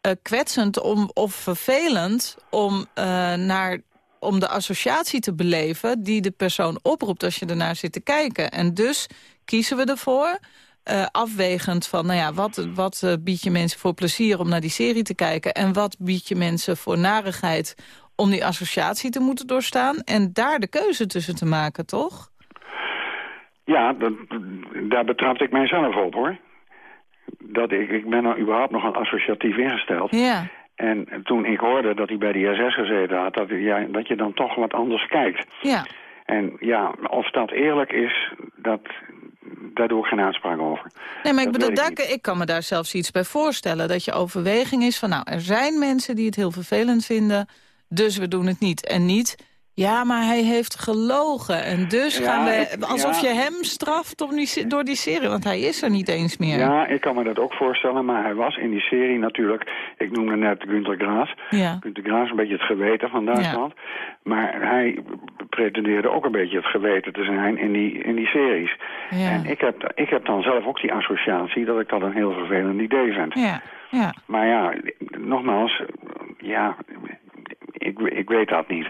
eh, kwetsend om, of vervelend... om, eh, naar, om de associatie te beleven die de persoon oproept... als je ernaar zit te kijken. En dus kiezen we ervoor... eh, afwegend van, nou ja, wat, wat eh, biedt je mensen voor plezier om naar die serie te kijken... en wat biedt je mensen voor narigheid om die associatie te moeten doorstaan... en daar de keuze tussen te maken, toch? Ja, dat, daar betrapte ik mijzelf op, hoor. Dat ik, ik ben nou überhaupt nog een associatief ingesteld. Ja. En toen ik hoorde dat hij bij de SS gezeten had, dat, ja, dat je dan toch wat anders kijkt. Ja. En ja, of dat eerlijk is, dat, daar doe ik geen uitspraak over. Nee, maar ik Dat bedoel, ik daar, ik kan me daar zelfs iets bij voorstellen. Dat je overweging is van, nou, er zijn mensen die het heel vervelend vinden... dus we doen het niet. En niet, ja, maar hij heeft gelogen. En dus Ja, gaan we, alsof ja. je hem straft om die, door die serie. Want hij is er niet eens meer. Ja, ik kan me dat ook voorstellen, maar hij was in die serie natuurlijk... Ik noemde net Günter Graas. Ja. Günter Graas een beetje het geweten van Duitsland. Maar hij pretendeerde ook een beetje het geweten te zijn in die, in die series. En ik heb, ik heb dan zelf ook die associatie dat ik dat een heel vervelend idee vind. Ja, ja. Maar ja, nogmaals, ja, ik, ik weet dat niet.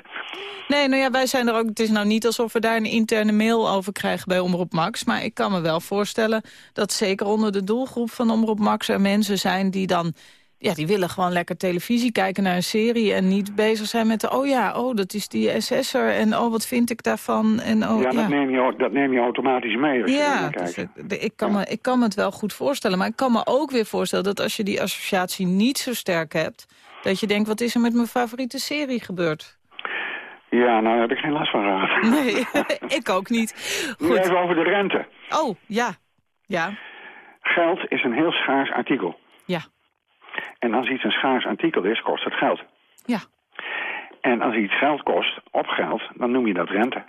Nee, nou ja, wij zijn er ook. Het is nou niet alsof we daar een interne mail over krijgen bij Omroep Max. Maar ik kan me wel voorstellen dat zeker onder de doelgroep van Omroep Max er mensen zijn die dan. Ja, die willen gewoon lekker televisie kijken naar een serie... en niet bezig zijn met, de, oh ja, oh, dat is die SS'er... en oh, wat vind ik daarvan? En, oh, ja, Dat, neem je, dat neem je automatisch mee als je Ja, naar dus kijkt. ik, kan me, ik kan me het wel goed voorstellen. Maar ik kan me ook weer voorstellen dat als je die associatie niet zo sterk hebt... dat je denkt, wat is er met mijn favoriete serie gebeurd? Ja, nou heb ik geen last van raad. Nee, ik ook niet. Nu even over de rente. Oh, ja. Ja, Geld is een heel schaars artikel. Ja. En als iets een schaars artikel is, kost het geld. Ja. En als iets geld kost, op geld, dan noem je dat rente.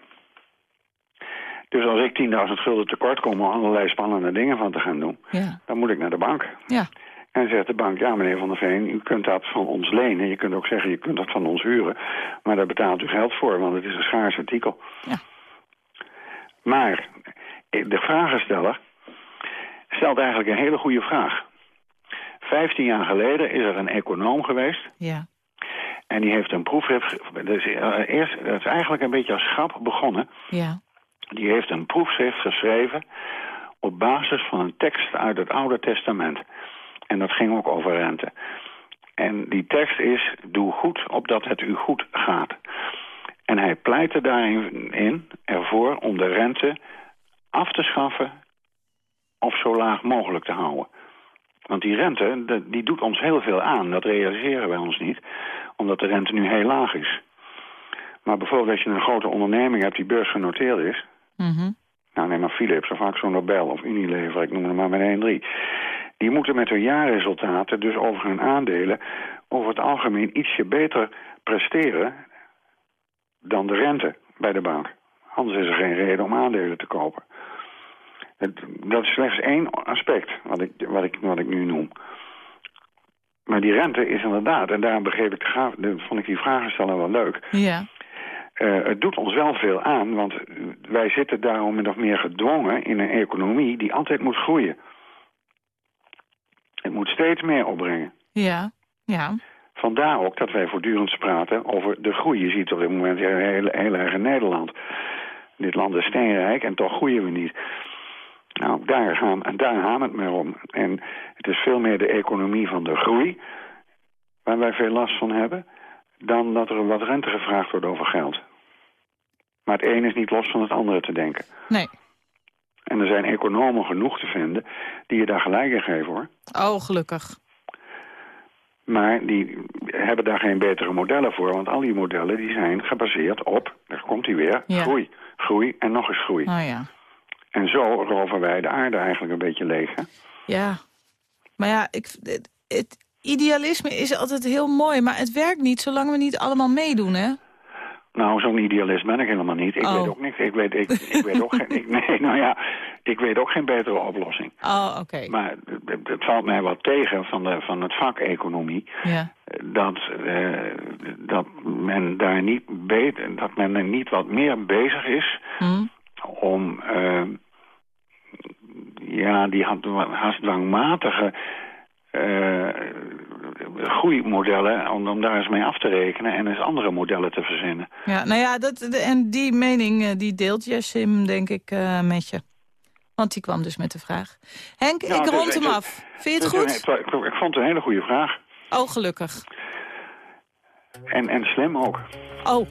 Dus als ik 10.000 gulden tekort kom om allerlei spannende dingen van te gaan doen... ja, dan moet ik naar de bank. ja. En zegt de bank, ja meneer Van der Veen, u kunt dat van ons lenen. Je kunt ook zeggen, je kunt dat van ons huren. Maar daar betaalt u geld voor, want het is een schaars artikel. Ja. Maar de vragensteller stelt eigenlijk een hele goede vraag. Vijftien jaar geleden is er een econoom geweest... Ja. En die heeft een proefschrift... Dus, eh, eerst, dat is eigenlijk een beetje als grap begonnen. Ja. Die heeft een proefschrift geschreven op basis van een tekst uit het Oude Testament. En dat ging ook over rente. En die tekst is, doe goed opdat het u goed gaat. En hij pleitte daarin in, ervoor om de rente af te schaffen of zo laag mogelijk te houden. Want die rente, die doet ons heel veel aan. Dat realiseren wij ons niet, omdat de rente nu heel laag is. Maar bijvoorbeeld als je een grote onderneming hebt die beursgenoteerd is... Mhm. Nou, neem maar Philips of Axo Nobel of Unilever, ik noem er maar met 1, 3. Die moeten met hun jaarresultaten, dus over hun aandelen... over het algemeen ietsje beter presteren dan de rente bij de bank. Anders is er geen reden om aandelen te kopen. Het, dat is slechts één aspect wat ik, wat, ik, wat ik nu noem. Maar die rente is inderdaad, en daarom begreep ik de, gra- de, vond ik die vragensteller wel leuk... Ja. Eh, het doet ons wel veel aan, want wij zitten daarom min of meer gedwongen in een economie die altijd moet groeien. Het moet steeds meer opbrengen. Ja, ja. Vandaar ook dat wij voortdurend praten over de groei. Je ziet op dit moment heel, heel, heel erg in Nederland. Dit land is steenrijk en toch groeien we niet. Nou, daar gaan, en daar gaan het meer om. En het is veel meer de economie van de groei... waar wij veel last van hebben... dan dat er wat rente gevraagd wordt over geld. Maar het een is niet los van het andere te denken. Nee. En er zijn economen genoeg te vinden die je daar gelijk in geven, hoor. Oh, gelukkig. Maar die hebben daar geen betere modellen voor. Want al die modellen die zijn gebaseerd op, daar komt hij weer, Ja. groei. Groei en nog eens groei. Oh ja. En zo roven wij de aarde eigenlijk een beetje leeg. Hè? Ja. Maar ja, ik, het, het idealisme is altijd heel mooi, maar het werkt niet zolang we niet allemaal meedoen, hè? Nou, zo'n idealist ben ik helemaal niet. Ik Oh. weet ook niks. Ik weet, ik, ik weet ook geen, ik, nee, nou ja, ik weet ook geen betere oplossing. Oh, oké. Maar het, het valt mij wat tegen van, de, van het vak economie. Ja. dat, eh, dat men daar niet beter, dat men er niet wat meer bezig is Hm? om eh, ja, die haast dwangmatige eh groeimodellen, om, om daar eens mee af te rekenen en eens andere modellen te verzinnen. Ja, nou ja, dat, de- en die mening eh, die deelt Jessim, denk ik, eh, met je. Want die kwam dus met de vraag. Henk, Ja, ik dus rond hem af. Vind je het Dus, goed? eh, Ik, ik vond het een hele goede vraag. Oh, gelukkig. En, en slim ook. Oh,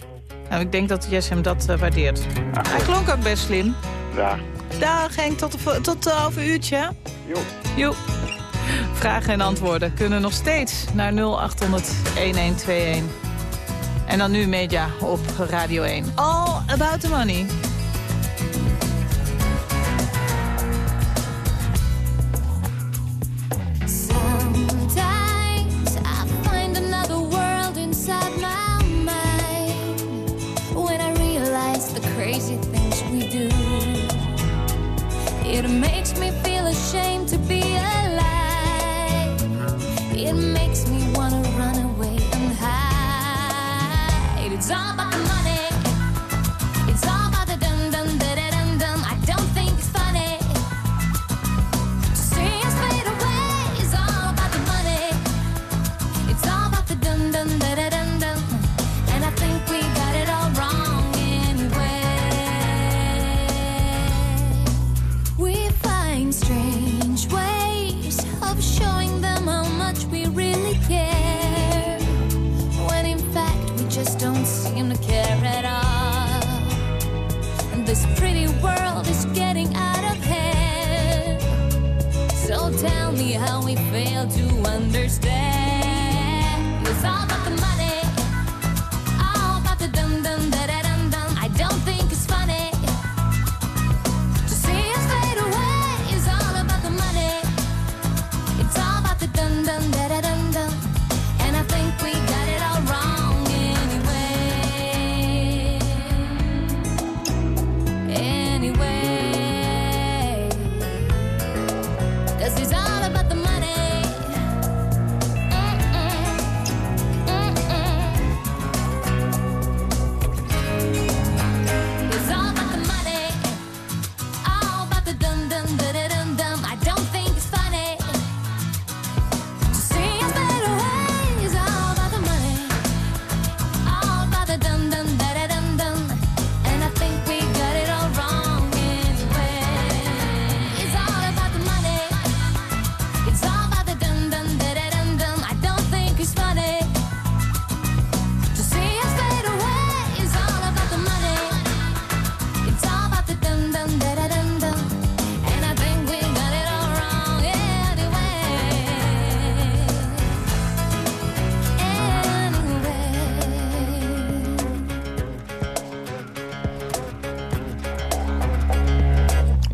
nou, ik denk dat Jessim dat waardeert. Hij klonk ook best slim. Daar. Dag Henk, tot, de tot een uurtje. hè? Jo. Jo. Vragen en antwoorden kunnen nog steeds naar 0800-1121. En dan nu media op Radio 1. All about the money. Crazy things we do. It makes me feel ashamed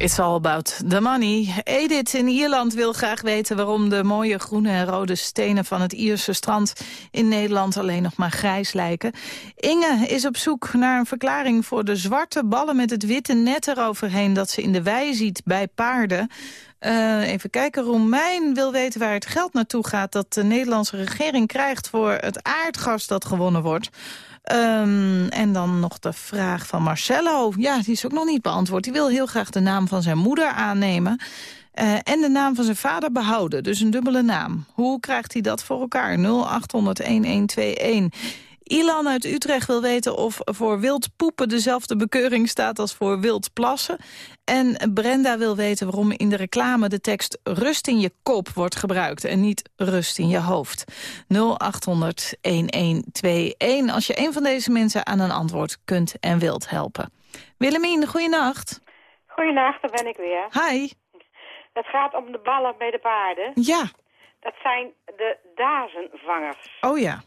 It's all about the money. Edith in Ierland wil graag weten waarom de mooie groene en rode stenen van het Ierse strand in Nederland alleen nog maar grijs lijken. Inge is op zoek naar een verklaring voor de zwarte ballen met het witte net eroverheen dat ze in de wei ziet bij paarden. Eh, even kijken, Romein wil weten waar het geld naartoe gaat dat de Nederlandse regering krijgt voor het aardgas dat gewonnen wordt. Ehm, en dan nog de vraag van Marcello. Ja, die is ook nog niet beantwoord. Die wil heel graag de naam van zijn moeder aannemen. eh, en de naam van zijn vader behouden. Dus een dubbele naam. Hoe krijgt hij dat voor elkaar? 0800-1121. Ilan uit Utrecht wil weten of voor wild poepen dezelfde bekeuring staat als voor wild plassen. En Brenda wil weten waarom in de reclame de tekst rust in je kop wordt gebruikt en niet rust in je hoofd. 0800 1121 als je een van deze mensen aan een antwoord kunt en wilt helpen. Willemien, goeienacht. Goedenacht, daar ben ik weer. Hi. Het gaat om de ballen bij de paarden. Ja. Dat zijn de dazenvangers. Oh ja.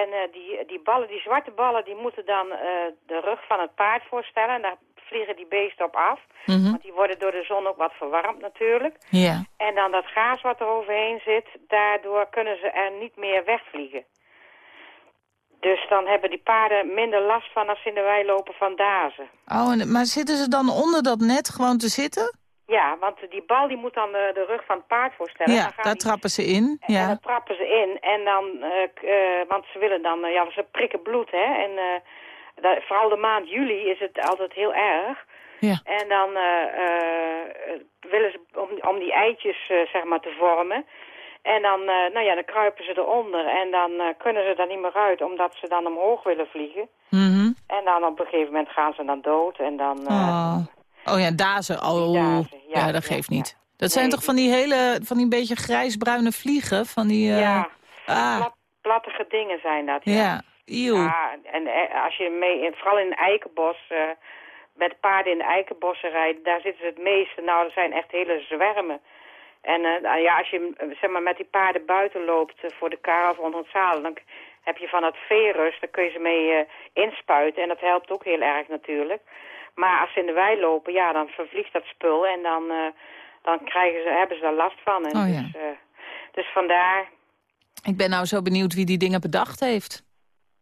En eh, die, die ballen, die zwarte ballen, die moeten dan eh, de rug van het paard voorstellen. En daar vliegen die beesten op af. Mhm. Want die worden door de zon ook wat verwarmd natuurlijk. Ja. En dan dat gaas wat er overheen zit, daardoor kunnen ze er niet meer wegvliegen. Dus dan hebben die paarden minder last van als ze in de wei lopen van dazen. Oh, en, maar zitten ze dan onder dat net gewoon te zitten? Ja, want die bal die moet dan de, de rug van het paard voorstellen. ja, Dan gaan daar die- trappen ze in. En Ja. dan trappen ze in. En dan, eh, eh, want ze willen dan, eh, ja, ze prikken bloed, hè. En eh, dat- vooral de maand juli is het altijd heel erg. Ja. En dan eh, eh, willen ze, om, om die eitjes, eh, zeg maar, te vormen. En dan, eh, nou ja, dan kruipen ze eronder. En dan eh, kunnen ze er niet meer uit, omdat ze dan omhoog willen vliegen. Mhm. En dan op een gegeven moment gaan ze dan dood. En dan... eh, Oh. Oh ja, dazen. Oh, dazen, ja, ja, dat ja, geeft niet. Dat Nee, zijn toch van die hele, van die beetje grijsbruine vliegen? Van die, eh, Ja, ah, plat, plattige dingen zijn dat. ja. Eeuw. Ja, en eh, als je mee, in- vooral in eikenbos, eh, met paarden in de eikenbossen rijdt, daar zitten ze het meeste. Nou, er zijn echt hele zwermen. En nou ja, als je zeg maar, met die paarden buiten loopt voor de kar of onder het zadel, dan heb je van dat veerrust, daar kun je ze mee inspuiten. En dat helpt ook heel erg natuurlijk. Maar als ze in de wei lopen, ja, dan vervliegt dat spul en dan, eh, dan krijgen ze, hebben ze daar last van. En Oh ja. dus, eh, dus vandaar, Ik ben nou zo benieuwd wie die dingen bedacht heeft.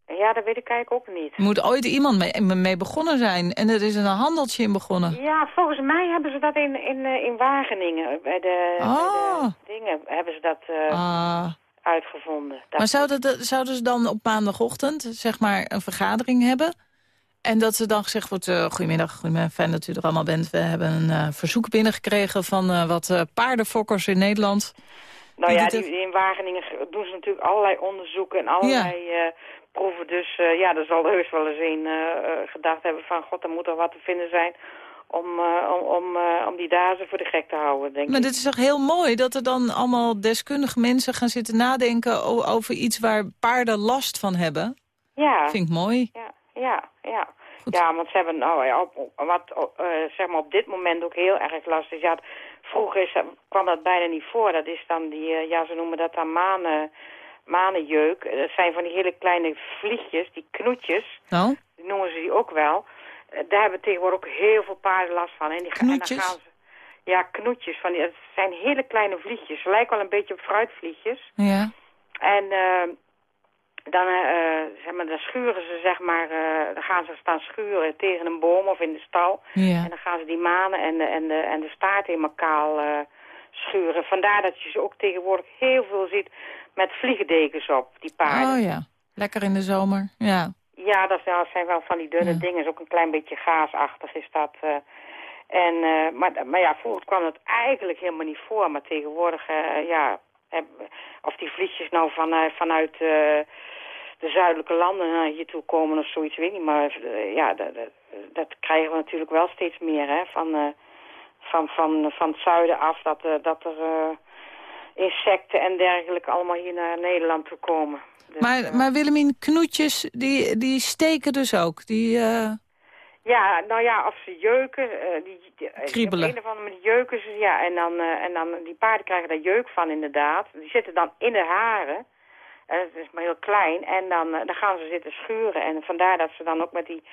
ja, dat weet ik eigenlijk ook niet. Er moet ooit iemand mee, mee begonnen zijn. En er is een handeltje in begonnen. Ja, volgens mij hebben ze dat in, in, eh, in Wageningen, bij de, bij Oh. de dingen, hebben ze dat Ah. uitgevonden. Dat Maar zouden, de- zouden ze dan op maandagochtend zeg maar een vergadering hebben? En dat ze dan gezegd wordt, eh, goedemiddag, goedemiddag, fijn dat u er allemaal bent. We hebben een eh, verzoek binnengekregen van eh, wat paardenfokkers in Nederland. nou die ja, die, in Wageningen ge- doen ze natuurlijk allerlei onderzoeken en allerlei proeven. Dus ja, er zal heus wel eens een gedacht hebben van, god, er moet er wat te vinden zijn om, om, om, om die dazen voor de gek te houden, denk Maar ik. dit is toch heel mooi dat er dan allemaal deskundige mensen gaan zitten nadenken over iets waar paarden last van hebben. Ja. Vind ik mooi. Ja, ja, ja. Ja, want ze hebben nou ja, op, wat eh, zeg maar op dit moment ook heel erg lastig. Ja, vroeger is, dat- kwam dat bijna niet voor. Dat is dan die, eh, ja, ze noemen dat dan manen, manenjeuk. Dat zijn van die hele kleine vliegjes, die knoetjes. Nou, Die noemen ze die ook wel. Eh, daar hebben tegenwoordig ook heel veel paarden last van. En die, gaan- en dan gaan ze, ja, knoetjes. Van die, het zijn hele kleine vliegjes. Ze lijken wel een beetje op fruitvliegjes. ja. En eh, dan, eh, zeg maar, dan schuren ze, zeg maar, eh, dan gaan ze staan schuren tegen een boom of in de stal. Ja. En dan gaan ze die manen en de, en de, en de staart helemaal kaal eh, schuren. Vandaar dat je ze ook tegenwoordig heel veel ziet met vliegendekens op, die paarden. Oh ja, lekker in de zomer. Ja. Ja, dat zijn, wel van die dunne Ja. dingen. Is ook een klein beetje gaasachtig is dat. en, maar, maar ja, vroeger kwam het eigenlijk helemaal niet voor. Maar tegenwoordig, ja, of die vliegjes nou van, eh, vanuit eh, de zuidelijke landen naar hier toe komen of zoiets, weet ik niet. Maar eh, ja, dat, dat, dat krijgen we natuurlijk wel steeds meer, hè. Van, van, van, van het zuiden af, dat, dat er insecten en dergelijke allemaal hier naar Nederland toe komen. Dus, Maar, maar Willemien, knoetjes, die, die steken dus ook. Die, Ja, nou ja, of ze jeuken, eh, die, die, eh, Kriebelen. op een of andere manier jeuken ze, ja. En dan, eh, en dan, die paarden krijgen daar jeuk van inderdaad. Die zitten dan in de haren. En het is maar heel klein. En dan, eh, dan gaan ze zitten schuren. En vandaar dat ze dan ook met die,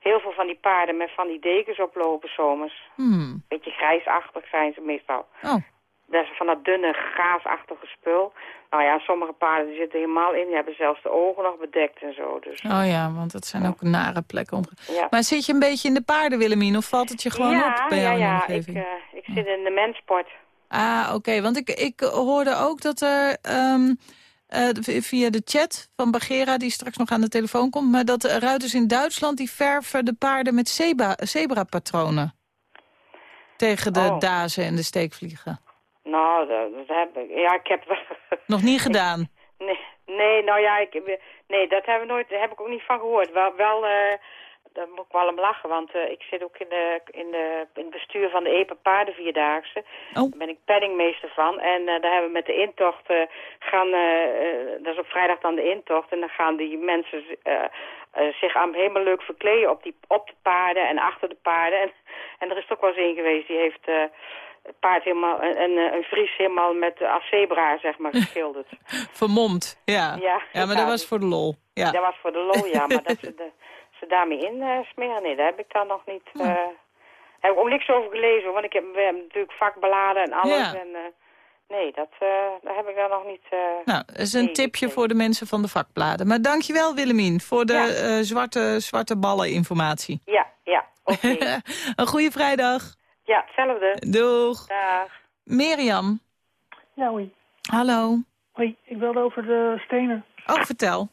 heel veel van die paarden met van die dekens oplopen zomers. hmm. Beetje grijsachtig zijn ze meestal. Oh, Dat is van dat dunne, gaasachtige spul. Nou ja, sommige paarden die zitten helemaal in. Die hebben zelfs de ogen nog bedekt en zo. Dus, oh ja, want dat zijn ook nare plekken. Om... ja. Maar zit je een beetje in de paarden, Willemien? Of valt het je gewoon ja, op bij ja, jou in de ja? Ik, eh, ik zit in de mensport. Ah, oké. Want ik, ik hoorde ook dat er... ehm, eh, via de chat van Bagera... die straks nog aan de telefoon komt... maar dat eh, ruiters in Duitsland die verven de paarden met zebra, zebrapatronen. Tegen de Oh. dazen en de steekvliegen. Nou, dat, dat heb ik... Ja, ik heb... Nog niet gedaan. Nee, nee nou ja, ik, nee, dat heb ik nooit, heb ik ook niet van gehoord. Wel, wel eh, daar moet ik wel om lachen, want eh, ik zit ook in, de, in, de, in het bestuur van de Epe Paardenvierdaagse. Oh. Daar ben ik penningmeester van. En eh, daar hebben we met de intocht, gaan, dat is op vrijdag dan de intocht. En dan gaan die mensen zich aan helemaal leuk verkleden op, die, op de paarden en achter de paarden. En, en er is toch wel eens een geweest, die heeft... het paard helemaal, een, een, Fries helemaal met uh, als zebra, zeg maar, geschilderd. Vermomd, ja. Ja, Ja, maar dat was voor de lol. Ja. Dat was voor de lol, ja. Maar dat ze, de, ze daarmee in eh, smeren, nee, daar heb ik dan nog niet... eh heb ik ook niks over gelezen, want ik heb, we hebben natuurlijk vakbeladen en alles. Ja. En, eh, nee, dat, daar heb ik dan nog niet... Nou, dat is een nee, tipje voor de mensen van de vakbladen. Maar dankjewel Willemien voor de Ja. zwarte, zwarte ballen informatie. Ja, ja, oké. een goede vrijdag. Ja, hetzelfde. Doeg. Dag. Mirjam, Ja, hoi. hallo. Hoi, ik wilde over de stenen. Oh, vertel.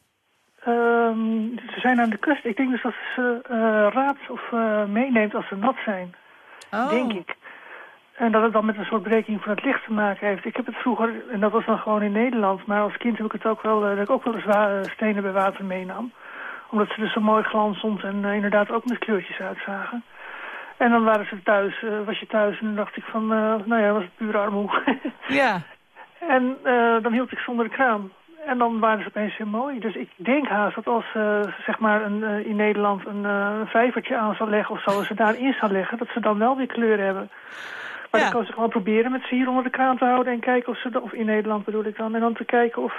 Ehm, ze zijn aan de kust. Ik denk dus dat ze eh raadt of eh, meeneemt als ze nat zijn. Oh. Denk ik. En dat het dan met een soort breking van het licht te maken heeft. Ik heb het vroeger, en dat was dan gewoon in Nederland... maar als kind heb ik het ook wel, eh, dat ik ook wel eens stenen bij water meenam. Omdat ze er zo mooi glanzend en inderdaad ook met kleurtjes uitzagen. En dan waren ze thuis, eh, was je thuis en dan dacht ik van, eh, nou ja, was het puur armoede. Ja. En eh, dan hield ik zonder de kraan. En dan waren ze opeens heel mooi. Dus ik denk haast dat als eh, zeg maar een, in Nederland een vijvertje aan zou leggen of zo, als ze daarin zou leggen, dat ze dan wel weer kleur hebben. Maar Ja. dan kan ze gewoon proberen met ze hier onder de kraan te houden en kijken of ze, of in Nederland bedoel ik dan, en dan te kijken of,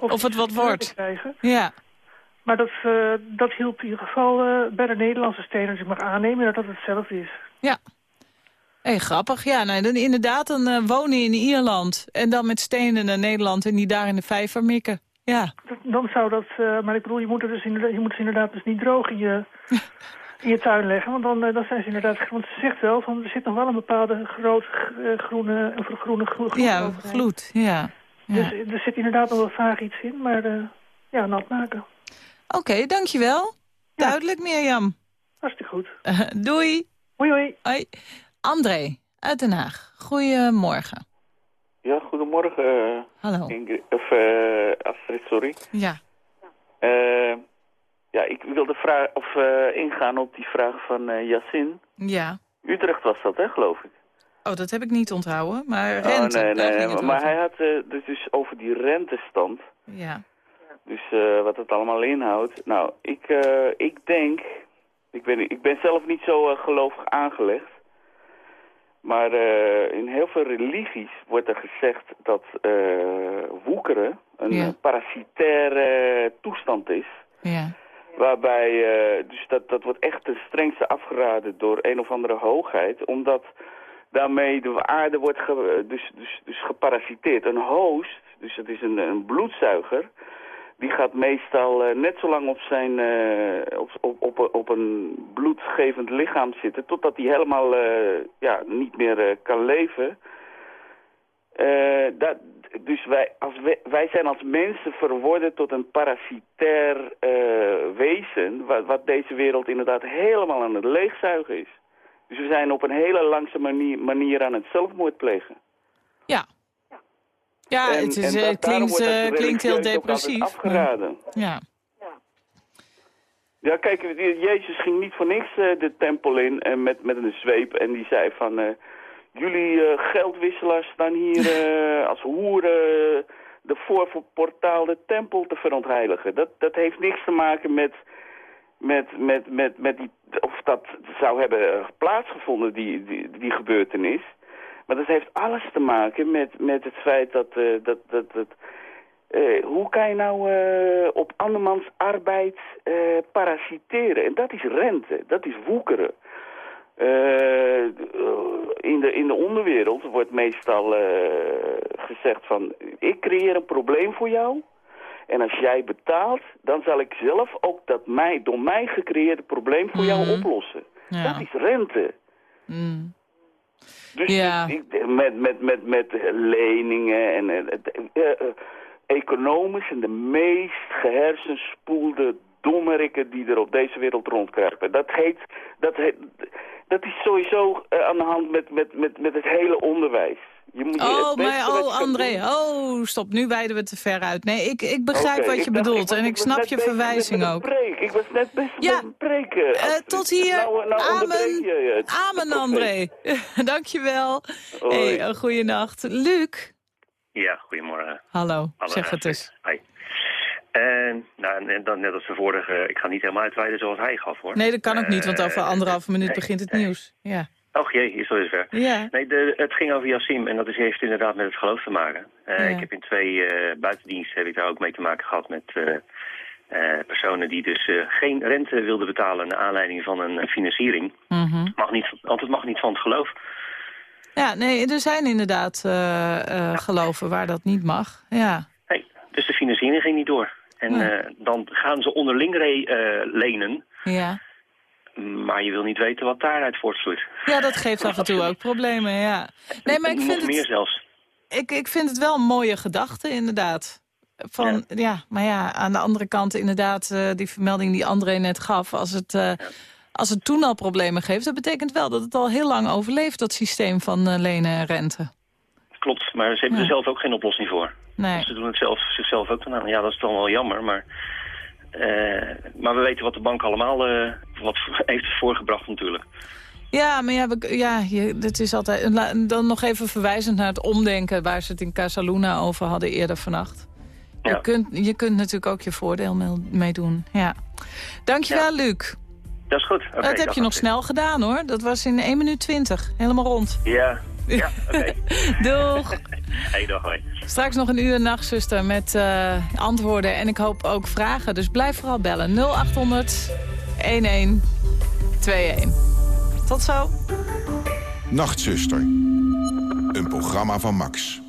Of ze het wat wordt. krijgen. Ja. Maar dat, eh, dat hielp in ieder geval eh, bij de Nederlandse stenen, dus ik mag aannemen dat dat hetzelfde is. Ja. Hey, grappig. Ja, nou, dan inderdaad, dan eh, wonen in Ierland. En dan met stenen naar Nederland en die daar in de vijver mikken. Ja. Dat- Dan zou dat, maar ik bedoel, je moet, er dus inderdaad, je moet ze inderdaad dus niet droog in je, in je tuin leggen. Want dan, dan zijn ze inderdaad, want ze zegt wel, van, er zit nog wel een bepaalde groot groene, of groene gloed Ja, gloed. Ja. ja. Dus er zit inderdaad nog wel vaag iets in, maar ja, nat maken. Oké, dankjewel. Duidelijk, Mirjam. Hartstikke goed. doei. Hoi, hoi. Hoi. André, uit Den Haag. Goedemorgen. Ja, goedemorgen. eh, Hallo. Ingrid, of eh, Astrid, sorry. Ja. Eh, ja, ik wilde vraag, of, eh, ingaan op die vraag van eh Yassin. Ja. Utrecht was dat, hè, geloof ik. Oh, dat heb ik niet onthouden. Maar rente, oh, nee, daar nee, het maar over. hij had eh, dus, dus over die rentestand. Ja. Dus eh, wat het allemaal inhoudt. Nou, ik, eh, ik denk... Ik ben, ik ben zelf niet zo eh, gelovig aangelegd. Maar in heel veel religies wordt er gezegd dat woekeren een Ja. parasitaire toestand is. Ja. Waarbij, dus dat, dat wordt echt ten strengste afgeraden door een of andere hoogheid. Omdat daarmee de aarde wordt ge- dus, dus, dus geparasiteerd. Een host, dus het is een, een bloedzuiger, die gaat meestal eh, net zo lang op, zijn, eh, op, op, op, op een bloedgevend lichaam zitten... totdat hij helemaal eh, ja, niet meer kan leven... Dat, dus wij, als wij, zijn als mensen verworden tot een parasitair wezen... Wat, wat deze wereld inderdaad helemaal aan het leegzuigen is. Dus we zijn op een hele langzame manier, manier aan het zelfmoord plegen. Ja. Ja, En- het is, eh, dat- klinkt, wordt eh, het klinkt heel depressief. afgeraden. maar- Ja. Ja, kijk, Jezus ging niet voor niks eh, de tempel in en met, met een zweep en die zei van... jullie geldwisselaars staan hier als hoeren de voorportaal de tempel te verontheiligen. Dat, dat heeft niks te maken met, met, met, met, met die, of dat zou hebben plaatsgevonden, die, die, die gebeurtenis. Maar dat heeft alles te maken met, met het feit dat, eh, dat, dat, dat eh, hoe kan je nou eh, op andermans arbeid parasiteren? En dat is rente, dat is woekeren. In, de, in de onderwereld wordt meestal gezegd van... ik creëer een probleem voor jou... En als jij betaalt, dan zal ik zelf ook dat mij, door mij gecreëerde probleem voor jou oplossen. Ja. Dat is rente. Mm. Dus Ja. ik, met, met, met, met leningen en... en- eh, eh, economen zijn de meest gehersenspoelde dommerikken die er op deze wereld rondkruipen. Dat heet, dat heet, dat is sowieso eh, aan de hand met, met, met, met het hele onderwijs. Je moet je Oh, het beste maar, je oh, André, doen- oh, stop, nu wijden we te ver uit. Nee, ik, ik begrijp wat je dacht, bedoelt was- en ik snap je verwijzing ook. preek. Ik was net bezig Ja. met een preken. Eh, tot hier. Nou, nou onderbreek Amen. je. Amen, André. Dankjewel. Hoi. Hey, een goeie nacht. Luc. Ja, goedemorgen. Hallo, Hallo, zeg het eens. Hi. En, nou, en dan net als de vorige, ik ga niet helemaal uitweiden zoals hij gaf, hoor. Nee, dat kan ook niet, want over Eh, anderhalve minuut begint het nieuws. Ja. Och jee, is zo zover. Ja. Nee, de, het ging over Yassim en dat is, heeft inderdaad met het geloof te maken. Eh, Ja. Ik heb in twee eh, buitendiensten heb ik daar ook mee te maken gehad met eh, personen die dus geen rente wilden betalen naar aanleiding van een financiering. Mhm. Mag niet, want het mag niet van het geloof. Ja, nee, er zijn inderdaad geloven waar dat niet mag. Ja. Nee, dus de financiering ging niet door. En dan gaan ze onderling re- lenen, Ja. Maar je wil niet weten wat daaruit voortvloeit. ja, dat geeft af en toe ook problemen, ja. Nee, maar ik Nog vind meer het, zelfs. ik, ik vind het wel een mooie gedachte, inderdaad. Van, ja. maar ja, aan de andere kant inderdaad, eh, die vermelding die André net gaf... als het, eh, als het toen al problemen geeft, dat betekent wel dat het al heel lang overleeft... dat systeem van eh, lenen en rente. Klopt, maar ze hebben Ja. er zelf ook geen oplossing voor. Nee. Dus ze doen het zelf, zichzelf ook dan aan. Ja, dat is dan wel jammer, maar... eh, maar we weten wat de bank allemaal eh, wat heeft voorgebracht natuurlijk. Ja, maar ja, ja dit is altijd... Dan nog even verwijzend naar het omdenken... waar ze het in Casaluna over hadden eerder vannacht. Je, Ja. kunt, je kunt natuurlijk ook je voordeel mee- meedoen. Ja. Dankjewel, Luc. Dat is goed. Oké, dat heb je nog snel gedaan, hoor. Dat was in 1 minuut 20. Helemaal rond. Ja, ja, oké. Doeg. hey, dag, hoi. Straks nog een uur nachtzuster met eh, antwoorden. En ik hoop ook vragen. Dus blijf vooral bellen. 0800 1121. Tot zo. Nachtzuster. Een programma van Max.